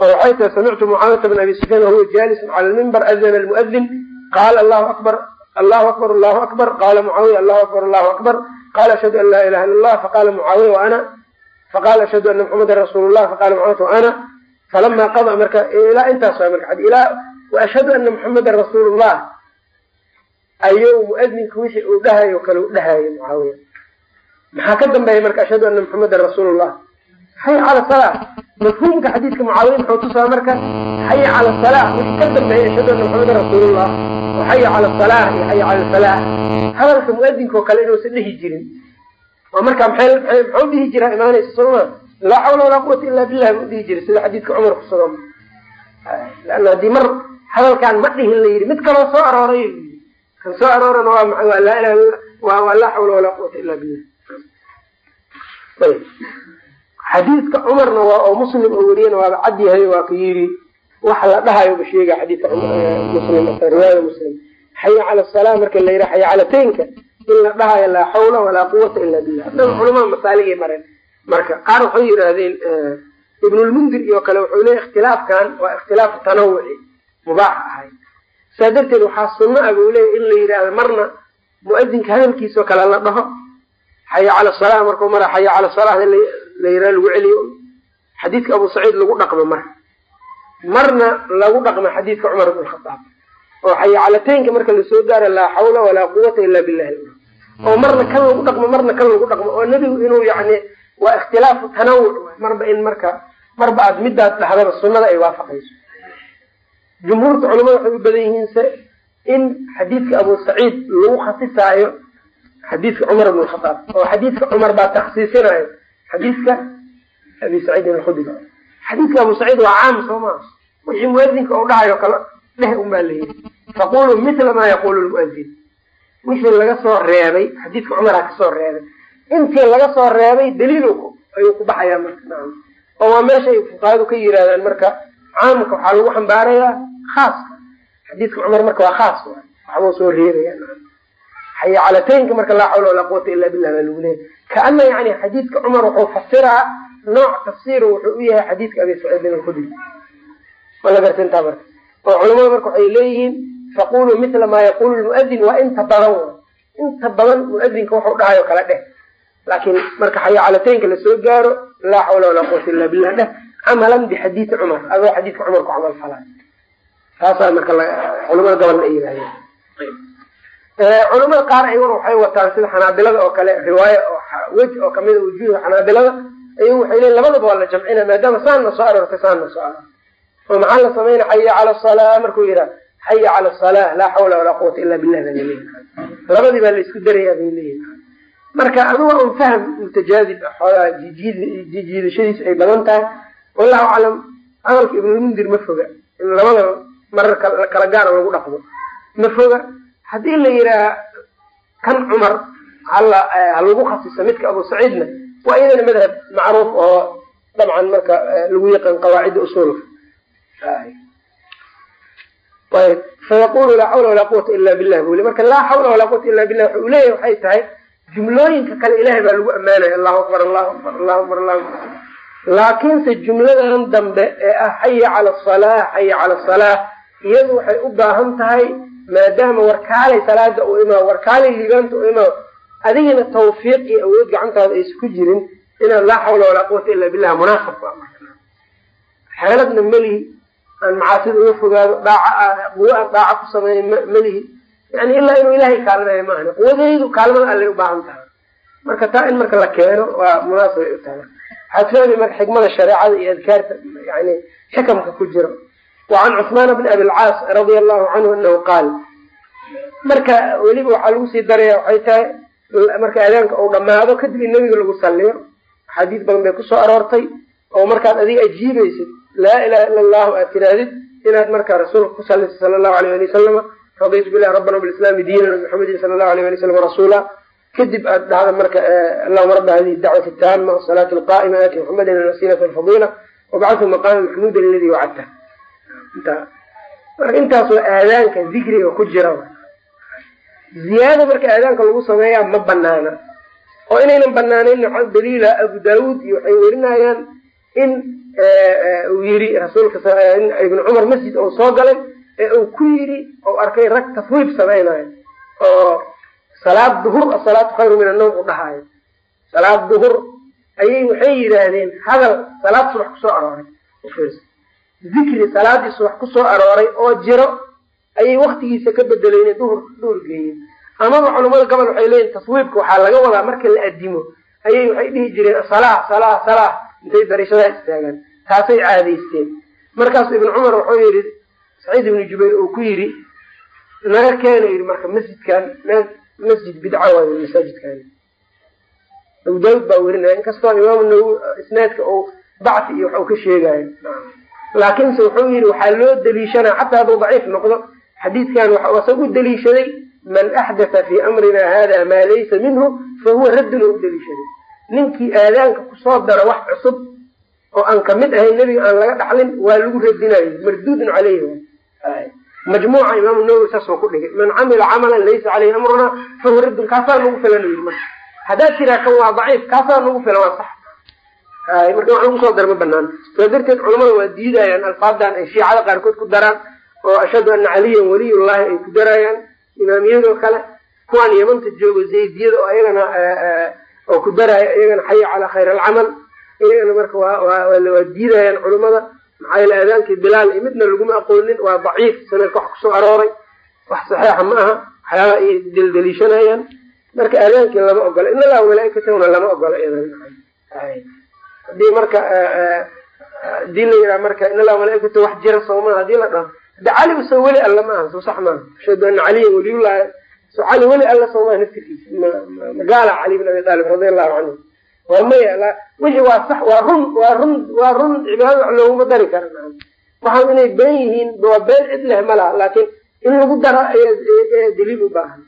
Speaker 1: Waxay tahay samictu mucaawiyata bn abi sufyaan wahuwa jaalisun cala lmimbar adana lmuadin qaala allahu akbar allahu akbar allahu akbar. Qaala mucaawiya allahu akbar allahu akbar. Qala ashhadu an laa ilaha illa allah faqala mucaawiya wa ana. Faqala ashhadu ana muxamedan rasuulullah. Faqala mucaawiyata wa ana falama qada marka ilaa intaas waa marka ilaa wa ashhadu ana muxamedan rasuulullah ayuu muadinka wixii uu dhahayo kale u dhahayo mucaawiya maxaa ka dambeeya marka ashhadu ana muxamedan rasuulullah xay cala salaa mafhuumka xadiidka mucaawiya muxuu tusaa marka xaya cala salaax wixii ka dambeeya ashhadu anna maxamedan rasuulullah oo xaya cala salaax iyo xaya cala falaax hadalka muadinkao kale inuusan dhihi jirin oo markaa maxay muxuu dhihi jiraa imaanaysa sooma laa xawla walaa quwata illa billah buu dhihi jiray sida xadiidka cumar ku sugan. Leanna haddii mar hadalkaan ma dhihin la yidhi mid kaloo soo arooray. Kan soo aroorana waa laa ilaha waa laa xawla walaa quwata illa billah xadiidka cumarna waa oo muslim oo weriyana waaba cad yahay waa ka yidhi waxa la dhahayo ba sheega xadiidka muslim riwaayada muslim. Xaya cala salaa marka la yidhaha xaya calateynka in la dhahayo laa xawla walaa quwata ila billah haddaba culamada masaaligay mareen marka qaar waxay yidhaahdeen ibnulmundir iyo kale wuxuu leeya ikhtilaafkan waa ikhtilaafu tanawuci mubaaxa ahay. Saa darteed waxaa sunno ah buu leeya in la yidhaahdo marna muadinka hadalkiisao kale la dhaho. Xaya cala salaa markuu mara xaya cala salaada la yidhaha lagu celiyo. Xadiidka abu saciid lagu dhaqmo marka marna lagu dhaqmo xadiidka cumar bn khadaab oo xayacalateynka marka la soo gaaro laa xawla walaa quwata ila billahi oo marna kan lagu dhaqmo marna kan lagu dhaqmo. Oo nebigu inuu yani waa ikhtilaafu tanawuc marba in marka marba aad midaad dhahdaba sunnada ay waafaqayso. Jumhuurta culamada waxay u badan yihiin se in xadiidka abu saciid lagu khasisaayo xadiidka cumar bn khadaab oo xadiidka cumar baa taksiisinayo xadiidka abi saciidin alkhudri xadiidka abu saciid waa caam soo maa wixii muadinka u dhahayo kala dheh un baa layidhi faquluu mila maa yaqulu lmuadin wixii laga soo reebay xadiidka cumaraa ka soo reebay intii laga soo reebay daliil ayuu ku baxayaa marka. Oo waa meesha ay fuqahadu ka yirahdaan marka. Caamka waxaa lagu xambaarayaa khaaska. Xadiidka cumar marka waa khaas waxbuu soo reebaya xayacalateynka marka laa xawla walaa quwata illa billah baa lagu leeyahy kaana yani xadiidka cumar wuxuu fasiraa nooc tafsir wuxuu u yahay xadiidka abi saciidin alkhudri. Ma la garta intaa marka? Oo culamada marka waxay leeyihiin faquluu mila maa yaqulu lmuadin waa inta badan inta badan muadinka wuxuu dhahayo kala dheh laakiin marka xayacalateynka la soo gaaro laa xawla walaa quwata illa billah dheh camalan bixadiidi cumar adoo xadiidka cumar ku camal falay taasaa marka culamada gobolna ay yidhahdeen culamada qaar ayaguna waxay wataan sida xanaabilada oo kale riwaaya oo wej oo kamida wujuuha xanaabilada ayagu waxay leeyiin labadaba waa la jamcina maadaama saanna soo aroortay saanna soo aroortay. Oo maxaa la samayna xaya cala salaa markuu yidhaha xaya cala salaa laa xawla walaa quwata illa billah labadii baa la isku darayaa bay leeyihiin marka aduga un fahm mutajaadib xoogaa jijiidashadiisu ay badan tahay. Wallahu aclam hadalka ibnulmundir ma foga in labadaba marar kala gaara lagu dhaqmo ma foga haddii la yidhaaha kan cumar hala halagu khasiso midka abu saciidna waa iyadana madhab macruuf oo dabcan marka lagu yaqaan qawaacidda usuulka. Fayaqulu laa xawla walaa quwata ila billah buli marka laa xawla walaa quwata illa billah waxa uu leeyahy waxay tahay jumlooyinka kale ilahay baa lagu ammaanaya. Allahu akbar allahu akbar allahu akbar allahu akbar. Laakiinse jumladan dambe ee ah xaya cala asalaa xaya cala asalaa iyadu waxay u baahan tahay maadaama warkaalay salaada u imaa warkaalay liibaanta u imaa adigana tawfiiq iyo awood gacantaada aysa ku jirin inaad laa xawla walaa quwata illa billah munaasabka xeeladna melihi aan macaasida uga fogaado dhaaca quwo aan ku sameeya melihi yani ilaa inuu ilahay kaalinayo maahan quwadaydu kaalmada allay u baahan tahay. Marka taa in marka la keeno waa munaasabay u tahay. Waxaad fahmi marka xikmada shareecada iyo adkaarta yani xikamka ku jiro. Wacan cusmaan bni abi lcaas radia allahu canhu anahu qaal marka weliba waxaa lagu sii daraya waxay tahay marka aadaanka uu dhamaado kadib in nabiga lagu saliyo axaadiis badan bay ku soo aroortay oo markaad adiga ajiibaysid laa ilaha ila allahu aad tirahdid inaad markaa rasuulka ku saliso sala allahu alayh ali wasalama raditu billahi rabana bilislaami diinan maxamedin sala allahu alayh ali wasalam rasuula kadib aad dhahda marka allahuma rabba hadihi dacwati taama wasalaati alqaa'ima aati muxamedin alwasilata alfadila wabcathu maqaama maxmuudan aladii wacadta marka intaas waa aadaanka dikriga ku jira ziyaada marka aadaanka lagu sameeyaa ma banaana oo inaynan banaaneyn waxaa daliila abu daawuud iyo waxay werinayaan in uu yiri rasuulka ibnu cumar masjid uu soo galay ee uu ku yidhi ou arkay rag taswiib samaynayo oo salaad duhur asalaatu khayru min annawm u dhahaayo. Salaad duhur ayay waxay yidhaahdeen hadal salaad subax ku soo arooray. Dikri salaadii subax ku soo arooray oo jiro ayay waktigiisa ka bedelayna duhur duhur geeyeen. Amaba culamada gobol waxay leeyihiin taswiibka waxaa laga wadaa marka la adimo ayay waxay dhihi jireen salaa salaa salaa intay dariishadaa istaagaan taasay caadaysteen markaasu ibn cumar wuxuu yihi saciid ibnu jubayr uu ku yidhi naga keena yidhi marka masjidkan masjid bidca waayo masaajidkan. Abu daawud baa werinaya inkastoo imaamu nawowi isnaadka uu dacfi iyo wax uu ka sheegayo laakiinse wuxuu yihi waxaa loo daliishanaa xataa hadduu daciif noqdo xadiidkan waxa isaga u daliishaday man axdatha fii amrina hada maa laysa minhu fa huwa raddun u daliishaday. Ninkii aadaanka ku soo dara wax cusub oo aan ka mid ahayn nebiga aan laga dhaxlin waa lagu radinayo marduudun caleyhi majmuuca imaamu nawowi saasoo ku dhigay. Man camila camalan laysa caleyhi amruna fahuwa raddun kaasaa nagu filan yii marka. Haddaad tiraa kan waa daciif kaasaa nagu filan waa sax. Marka wax lagu soo dara banaan saa darteed culamada waa diidayaan alfaadan ay shiicada qaarkood ku daraan oo ashhadu ana caliyan waliyullahi ay ku darayaan imaamiyadoo kale. Kuwaan yamanta joogo zaydiyada oo iyagana oo ku daraya iyagana xaya calaa khayr alcamal. Iyagana marka waa diidayaan culimada maxaa yele aadaankii bilaal iyo midna laguma aqoonin waa daciif sanadka wax ku soo arooray wax saxiixa ma aha waxyaaba ay deldeliishanayaan marka aadaankii lama ogola in allaha malaaikatahuna lama ogola haddii marka haddii la yiraa marka in allaha malaaikatahu wax jira sooma haddii la dhaho hade cali usa weli alla ma aha soo sax maaha ashhadu ana caliyan waliyullahi so cali weli alla soomaa naftirkiisa. Magaala cali bin abi aalib radia allahu canhu waa maya wixii waa sax waa run waa run waa run cibaado wax looguma dari kara waxaan inay been yihiin waa been cid leh ma laakiin in lagu daro ayaa u baahan.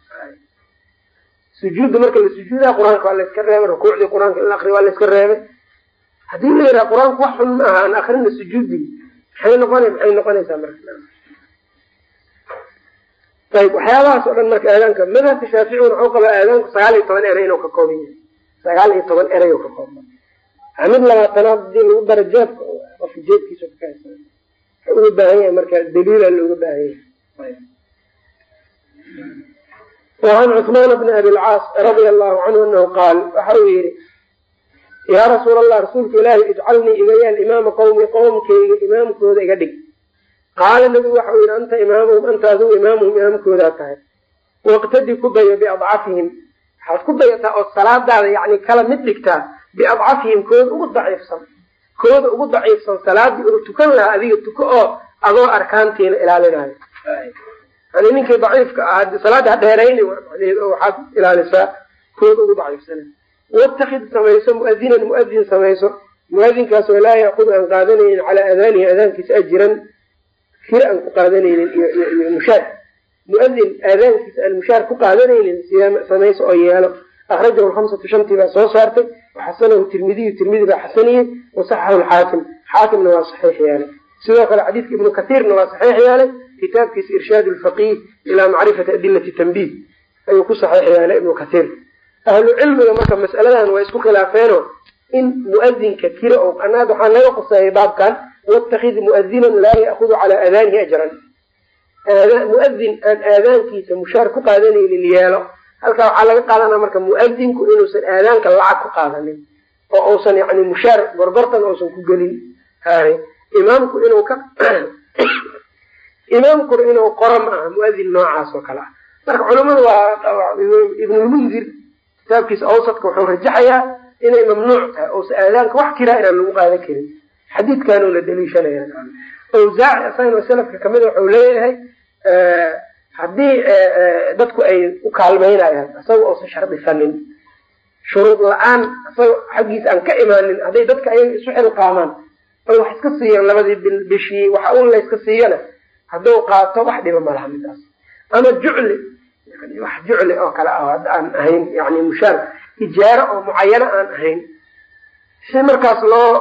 Speaker 1: Sujuudda marka la sujuudaa qur'aanka waa layska reebay rukuucdii qur'aanka in la akriyo waa layska reebay. Haddii la yidhaha qur'aanku wax xun ma aha aan akrina sujuudii maxay noqona maxay noqonaysaa marka? Ayb waxyaabahaas o dhan marka aadaanka madhabka shaaficiguna waxuu qabaa aadaanku sagaal iyo toban erey inuu ka kooban yahay sagaal iyo toban erey ka kooban mid labaatanaad haddii lagu dara jeebka qofka jeebkiisa ka waxa uga baahan yahay marka daliilaa looga baahan yahay. Wacan cusmaan bni abilcaas radia allahu canhu anahu qaal waxa uu yihi yaa rasuul allah rasuulka ilaahi ijcalnii iga yeel imaama qawmi qowmkayga imaamkooda iga dhig. Qaala nabigu waxa uu yihi anta imaamhum anta adigu imaamhum imaamkoodaa tahay. Waqtadi ku bayo biadcafihim waxaad ku dayataa oo salaadaada yani kala mid dhigtaa biadcafihim kooda ugu daciifsan. Kooda ugu daciifsan salaadii uu tukan lahaa adiga tuko oo adoo arkaantiina ilaalinayo yani ninkii daciifka ah salaada ha dheerayni waxaad ilaalisaa kooda ugu daciifsana watakid samayso muadinan muadin samayso. Muadinkaasoo laa yaakudu aan qaadanaynin calaa adaanihi adaankiisa ajiran kir aan ku qaadanaynin iyo mushaar muadin aadaankiisa aan ku qaadanaynin samayso oo yeelo. Akhrajahu lhamsatu shantii baa soo saartay waxasanahu tirmidiyu tirmidi baa xasaniyey wasaxahu lxaakim xaakimna waa saxiix yeelay. Sidoo kale xadiidka ibnu kasiirna waa saxiix yeelay kitaabkiisa irshaad lfaqiih ilaa macrifati adilati tanbiih ayuu ku saxiix yeelay ibnu kasiir ahlu cilmiga marka mas'aladan waa isku khilaafeeno in muadinka kira o anaad waxaa naga quseeyay baabkan watakid muadinan laa ya'kudu calaa adaanihi ajran muadin aan aadaankiisa mushaar ku qaadanaynin yeelo. Halkaa waxaa laga qaadanaa marka muadinku inuusan aadaanka lacag ku qaadanin oo uusan yani mushaar gorgortan uusan ku gelin. Imaamku inuu ka imaamkuna inuu qoro ma aha muadin noocaas oo kale. Ah marka culamadu waa ibnulmundir kitaabkiisa awsadka wuxuu rajaxayaa inay mamnuuc tahay ousa aadaanka wax kiraa inaan lagu qaadan karin. Xadiidkanuu la daliishanaya awsaaci asagana salafka kamida wuxuu leeyahay haddii dadku ay u kaalmaynayaan isaga uusan shardisanin shuruud la'aan isaga xaggiisa aan ka imaanin hadday dadka ayaga isu xilqaamaan oy wax iska siiyaan labadii bishii waxa un layska siiyana hadduu qaato wax dhiba malaha midaas ama jucli wax jucli oo kale ah hadda aan ahayn yani mushaar ijaaro oo mucayano aan ahayn si markaas loo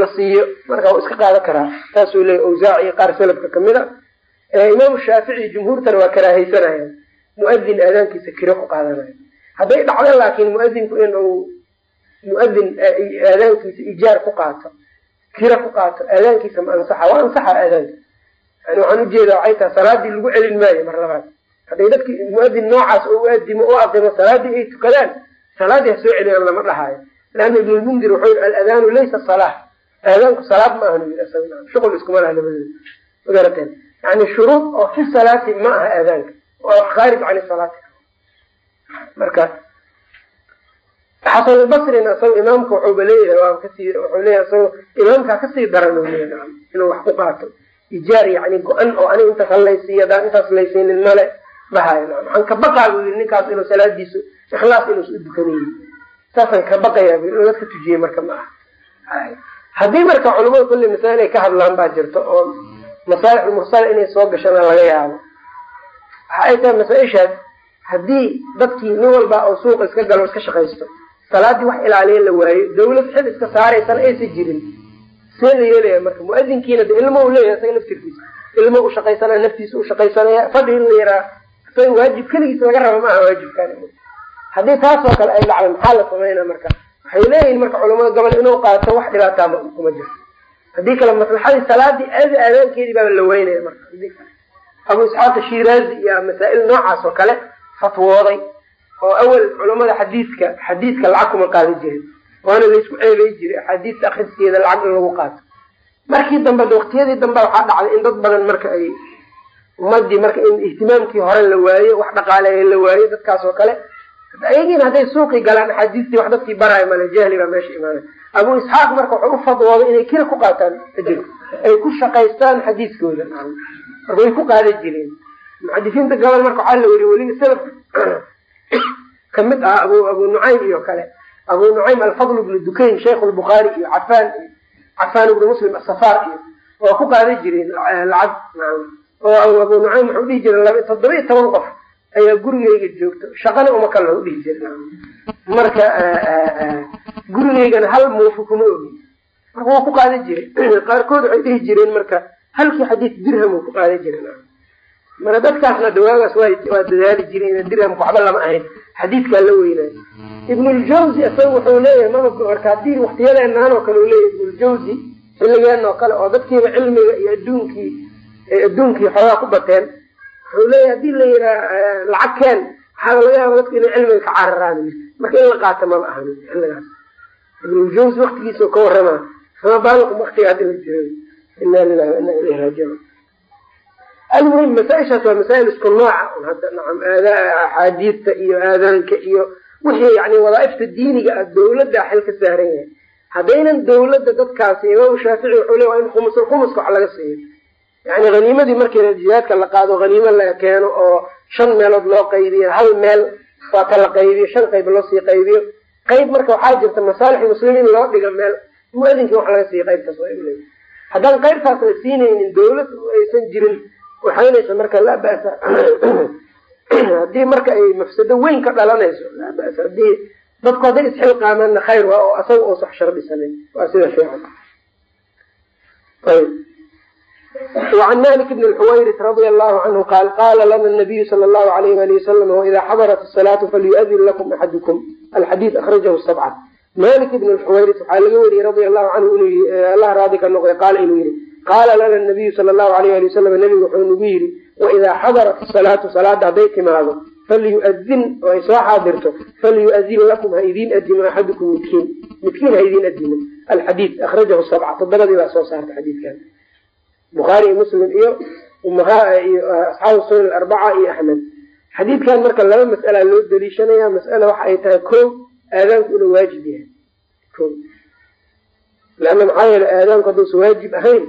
Speaker 1: la siiyo marka iska qaadan karaa. Saasuu leeya awsaaci qaar salafka ka mid a imaamu shaafici jumhuurtana waa karaahaysanayaan muadin aadaankiisa kiro ku qaadanayo. Hadday dhacdo laakiin muadinku in uu muadin aadaankiisa ijaar ku qaato kiro ku qaato aadaankiisa ma ansaxa waa ansaxa aadaanka yani waxaan ujeeda waxay tahay salaadii lagu celin maayo mar labaad. Hadday dadki muadin noocaas oo u adimo u aqimo salaadii ay tukadaan salaadii ha soo celiyaan lama dhahaayo leana ibnulmundir wuxuu yii aladaanu laysa salaa aadaanku salaad ma ahnu shuqul iskuma laha labadooda magarateen yani shuruud oo fi salaati ma aha aadaanka waa khaarij can salaati. Marka xasan albasrina isaga imaamka wuxuuba leeyahay waa ka sii wuxuu leeyahay isaga imaamkaa ka sii daran inuu wax ku qaato. Ijaar yani go-an oo ani intaas halaysiiy adaan intaas laysiinin male dhahayo maxaan ka baqaa buu yii ninkaas inuu salaadiisu ikhlaas inuus u dukanayi saasaan ka baqayaa bu inuu dadka tujiyey marka ma aha haddii marka culamada kulli masaa'il ay ka hadlaan baa jirto oo masaalix mursala inay soo gashana laga yaabo. Waxa ay tahay masaa-ishaas haddii dadkii nin walba oo suuqa iska galo iska shaqaysto salaadii wax ilaaliya la waayo dawlad xil iska saaraysana aysan jirin. See la yeelaya marka muadinkiina de ilmo u leeyahay isaga laftirkiisa ilmo u shaqaysanaya naftiisa u shaqaysanaya fadhi in la yaraa. Isaga waajib keligiis laga raba maaha waajibkaan haddii taasoo kale ay dhacdo maxaa la sameynaa marka waxay leeyihiin marka culamada gobol inuu qaato wax dhibaataa kuma jirto. Haddii kale maslaxadii salaadii aadi aadaankeedii baaba la weynaya marka. Abu isxaaq shiraazi iyo masaa'il noocaas oo kale fatwooday oo awel culamada xadiidka xadiidka lacag kuma qaadi jirin waana laysku ceebay jiray axaadiista akriskeeda lacag in lagu qaato. Markii dambe waqtiyadii dambe waxaa dhacday in dad badan marka ay ummadii marka in ihtimaamkii hore la waayo wax dhaqaaleeya la waayo dadkaas oo kale ayagiina hadday suuqi galaan axaadiistii wax dadkii baraayo male jahli baa meesha imaanay. Abu isxaaq marka wuxuu u fadwooday inay kila ku qaataan ajirka. Ay ku shaqaystaan xadiiskooda. Marka way ku qaadan jireen. Muxadisiinta gobol marka waxaa la weriye weliba salaf ka mid ah abu abu nucaym iyo kale. Abu nucaym alfadl bnu dukayn sheikh lbukhaari iyo cafaan iyo cafaan ibnu muslim asafar iyo waa ku qaadan jireen lacag. Oo abu nucaym wuxuu dhihi jiray laba toddoba iyo toban qof ayaa gurigeyga joogto. Shaqana uma kala u dhihi jira marka gurigeygana hal muufu kuma ogi. Marka waa ku qaadan jiray. Qaarkood waxay dhihi jireen marka halkii xadiis dirham uu ku qaadan jiray. Marka dadkaasna dawaagaas waa dadaali jiray ina waxba lama ahayn. Xadiidkaa la weynaayo ibnuljawzi isaga wuxuu leeyahay maba marka haddii waktiyadeenaan oo kale u leeyahay ibnuljawzi xilligeen kale oo dadkiiba cilmiga iyo adduunkii adduunkii xoogaa ku bateen wuxuu leeyahay haddii la yiraa lacag keen waxaaba laga yaaba dadku inay cilmiga ka cararaan. Marka in la qaata maba ahan xilligaas ibnuljawzi waktigiisa ka warama fama waktiga haddi la jiro? Ina lilahi wa ina ilayhi almuhim masaa-ishaas waa masaa'il isku nooca hadda nacam axaadiidta iyo aadaanka iyo wixii yani wadaaifta diiniga ah dawladda xil ka saaran yahay. Haddaynan dawladda dadkaasi imaam shaafici wuxuu le waa in khumusul khumuska wax laga siiyo yani haniimadii markii jihaadka la qaado haniimo la keeno oo shan meelood loo qaybiyo hal meel waata la qaybiyo shan qayb loosii qaybiyo. Qayb marka waxaa jirta masaalix muslimiin loo dhiga meel muadinkii wax laga siiyo qaybtaas waa in haddaan qaybtaas la siinaynin dawlad aysan jirin waxaynaysa marka laa basa. Haddii marka ay mafsado weyn ka dhalanayso laa basa. Hadii dadku hadday isxilqaamaanna khayr waa oo asaga uusa wax shardisanin waa sida fiican وعn malik bn xwayrit radi allahu canhu qaal qala lana nabiyu sal lahu alyh ali wasalam wida xadarat salaatu falyuadin lakum axadukum alxadii akrajahu sabca malik bn xwayrit waxaa laga weriyey radi alahu canhu inuu allah raadi ka noqday qaala inuu yihi qaala lana nabiyu sal lahu alyh ali wasalam nabigu wuxuu nagu yihi waidaa xadarat salaatu salaada hadday timaado falyuadin oo ay soo xaadirto falyuadin lakum ha idin adimo axadukum midkiin midkiin ha idin adimo alxadii akrajahu sabca todobadii baa soo saarta xadiikan bukhaari iyo muslim iyo iyo asxaabu sunan arbaca iyo axmed. Xadiidkan marka laba mas'ala loo daliishanaya mas'ala waxa ay tahay ko aadaanku inuu waajib yahay. Ko leanna maxaa yeele aadaanku hadduusan waajib ahayn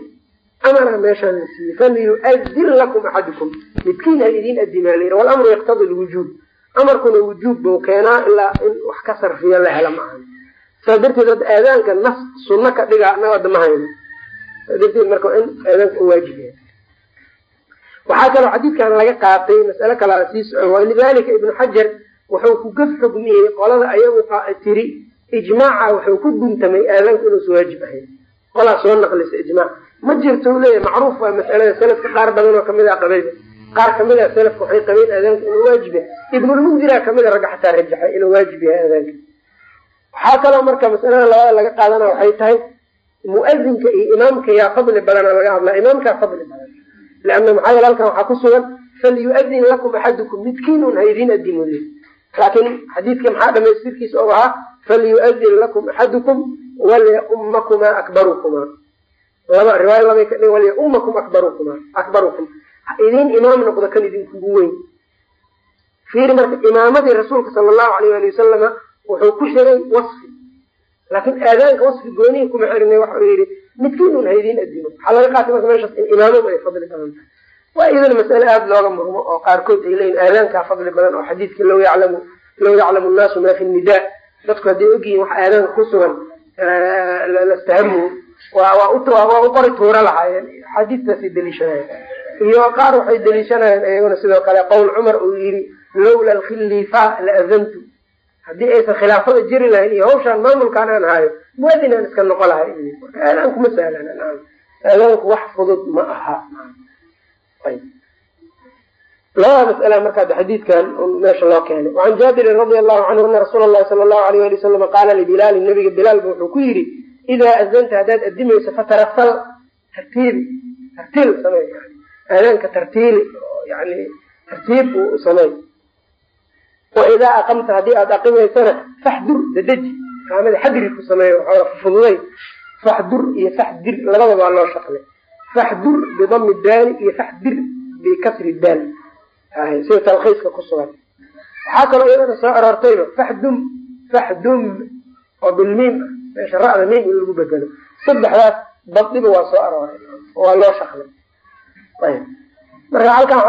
Speaker 1: amara meeshaan la siiyey. Falyuadin lakum axadukum midkiin ha idiin adimaa la yidhi walamru yaqtadi lwujuub amarkuna wujuub buu keenaa ilaa in wax ka sarfiya la hela ma ahan. Saas darteed hadda aadaanka nas sunno ka dhiga anaga hadda ma hayno marka in aadaanka waajib yahay waxaa kaloo xadiidkan laga qaatay mas'ale kale sii soco walidalika ibnu xajar wuxuu kuga xugmiyey qolada ayagu tiri ijmaaca wuxuu ku guntamay aadaanku inuusa waajib ahayn qolaa soo naqlisa ijmaac. Ma jirto u leeyahy macruuf waa mas'alada salafka qaar badan ka mid a qabayba qaar ka mid a salafka waxay qabeen aadaanka inuu waajib yahay. Ibnulmundira ka mid a ragga xataa rajaxay inuu waajib yahay aadaanka waxaa kaloo marka masalada labada laga qaadana waxay tahay muadinka iyo imaamka yaa fadli badana laga hadlaa. Imaamkaa fadli badan. Leanna maxaa yeele halkan waxaa ku sugan falyuadin lakum axadukum midkiinun ha idiin adimo le laakiin xadiidka maxaa dhamaystirkiisa oo ahaa falyuadin lakum axadukum walyaumakumaa akbarukumaa. Laba riwaaya labay ka dhig walyaumakum akbarukuma akbarukum. Ha idiin imaam noqdo kan idinkugu weyn. Fiiri marka imaamadii rasuulka sala allahu alayh ali wasalama wuxuu ku xiray wasfi laakiin aadaanka wasfi goonihi kuma xirina waxau yihi midkiinun haydin adimo waxaa laga qaatay marka meeshaas in imaamadu ay fadli badan tahay waa iyadana masale aada looga murmo oo qaarkood ay leeyihiin aadaankaa fadli badan oo xadiidkii law yaclamu law yaclamu nnaasu maa fi nidaa dadku hadday ogyihiin wax aadaanka ku sugan lastahamu waa u qori tuura lahaayeen xadiistaasay deliishanayeen iyo qaar waxay deliishanayeen iyaguna sidoo kale qowl cumar uu yihi lawla alkhilifa la adantu haddii aysan khilaafada jiri lahayn iyo hawshaan maamulkaan aan hayo muadin aan iska noqo lahay. Aadaanku ma sahlan aadaanku wax fudud ma aha. Labada masala marka xadiidkan meesha loo keenay wacan jaabirin radia allahu canhu ana rasuula allahi sala allahu alayh ali wasalama qaala libilaalin nabiga bilaalba wuxuu ku yidhi idaa azanta haddaad adimayso fatarasal tartiibi tartiil. Samey aadaanka tartiili yani tartiib u samey wa idaa aqamta haddii aada aqimaysana faxdur dadeji. Iqaamada xadri ku waxooga fududay. Faxdur iyo faxdir labadaba waa loo shaqlay. Faxdur bidami daali iyo faxdir bikasri daal sida talkiiska ku sugan. Waxaa kaloo iyadana soo aroortayba faxdum faxdum oo bilmiim meesha ra'da miim in lagu bedelo saddexdaas dabdiba waa soo arooray waa loo shaqlay marka halkan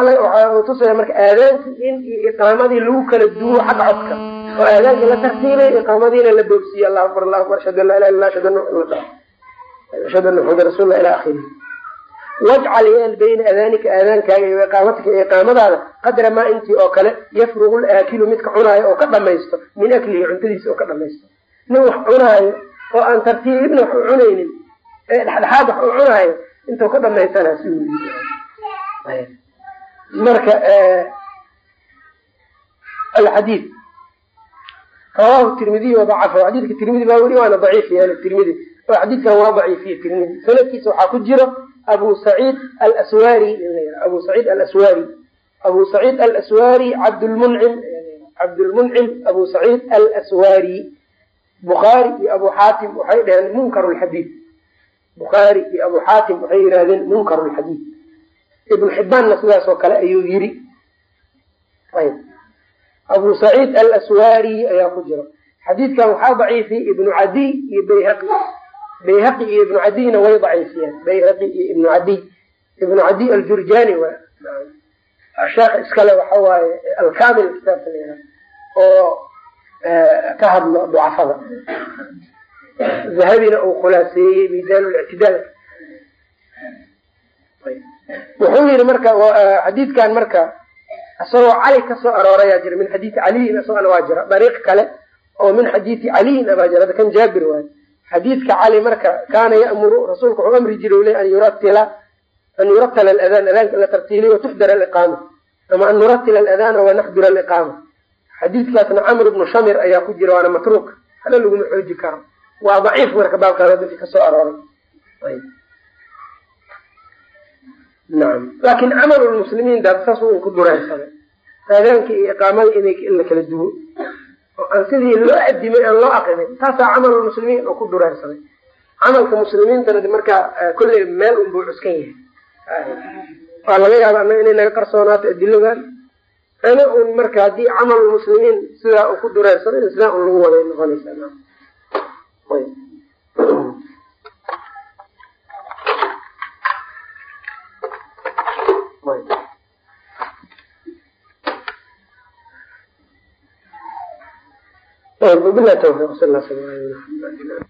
Speaker 1: tusaya marka aadaankii in iqaamadii lagu kala duwo xagga codka. Oo aadaankii la tartiilay iqaamadiina la boogsiye allahu akbar allahu akbar. Ashhadu an laa ilaha illa ashhadu ashhadu anna muxamada rasuullah ila akhirihi wajcal yeel bayna adaanika aadaankaaga iyo iqaamatika iyo iqaamadaada qadra maa intii oo kale yafrugu laakilu midka cunaayo oo ka dhamaysto min aklihi cuntadiisa oo ka dhamaysto. Nin wax cunaayo oo aan tartiibna wax u cunaynin ee dhexdhexaad wax u cunaayo intuu ka dhamaysana si marka alxadiid rawahu tirmidiy wadacafahu xadiidka tirmidi baa weri waana daciif yahay tirmidi oo xadiidkan waa daciifiye tirmidi sanadkiisa waxaa ku jiro abu saciid alaswari abu saciid alaswari abu saciid alaswari cabdlmuncim cabdulmuncim abu saciid alaswari bukhaari iyo abu xaatim waxay dhaheen munkar lxadiid bukhaari iyo abu xaatim waxay yidhahdeen munkar lxadiid ibn xibbaanna sidaas oo kale ayuu yiri. Abu saciid alaswari ayaa ku jira. Xadiidkan waxaa daciifiyey ibnu cadiy iyo bayhaqi. Bayhaqi iyo ibnu cadiyna way daciifiyeen. Bayhaqi iyo ibnu cadiy ibnu cadiy aljurjani sheekh iskale waxa waaye alkamil kitaabka la oo ka hadlo ducafada. Dahabina uu khulaaseeyey miisaan lictidaal wuxuu yihi marka xadiidkan marka isagoo cali ka soo aroorayaa jira min xadiidi caliyin isagona waa jira dariiq kale oo min xadiidi caliyin abaa jira kan jaabir waay xadiidka cali marka kaana ya'muru rasuulka wuxuu amri jiray le an yuratila an yuratila aladaan adaanka la tartiiliy watuxdar aliqaama. Ama an nuratila aladana wanaxdura aliqaama. Xadiidkaasna camr ibnu shamir ayaa ku jira waana matruuk. Hala laguma xooji karo. Waa daciif marka baabkaada dadki ka soo arooray nacam laakin camal lmuslimiin daad saas un ku dureersaday aadaanka iyo iqaamada in la kala duwo oo aan sidii loo adimay aan loo aqimin taasaa camalmuslimiin oo ku dureersaday camalka muslimiintana markaa kolley meel unbuu cuskan yahay. Waa laga yaaba ana inay naga qarsoonaato adiladan ana un marka haddii camalmuslimiin sidaa uu ku dureersaday sidaa un lagu waday noqonaysa وبالله التوفيق صلى الله عليه وسلم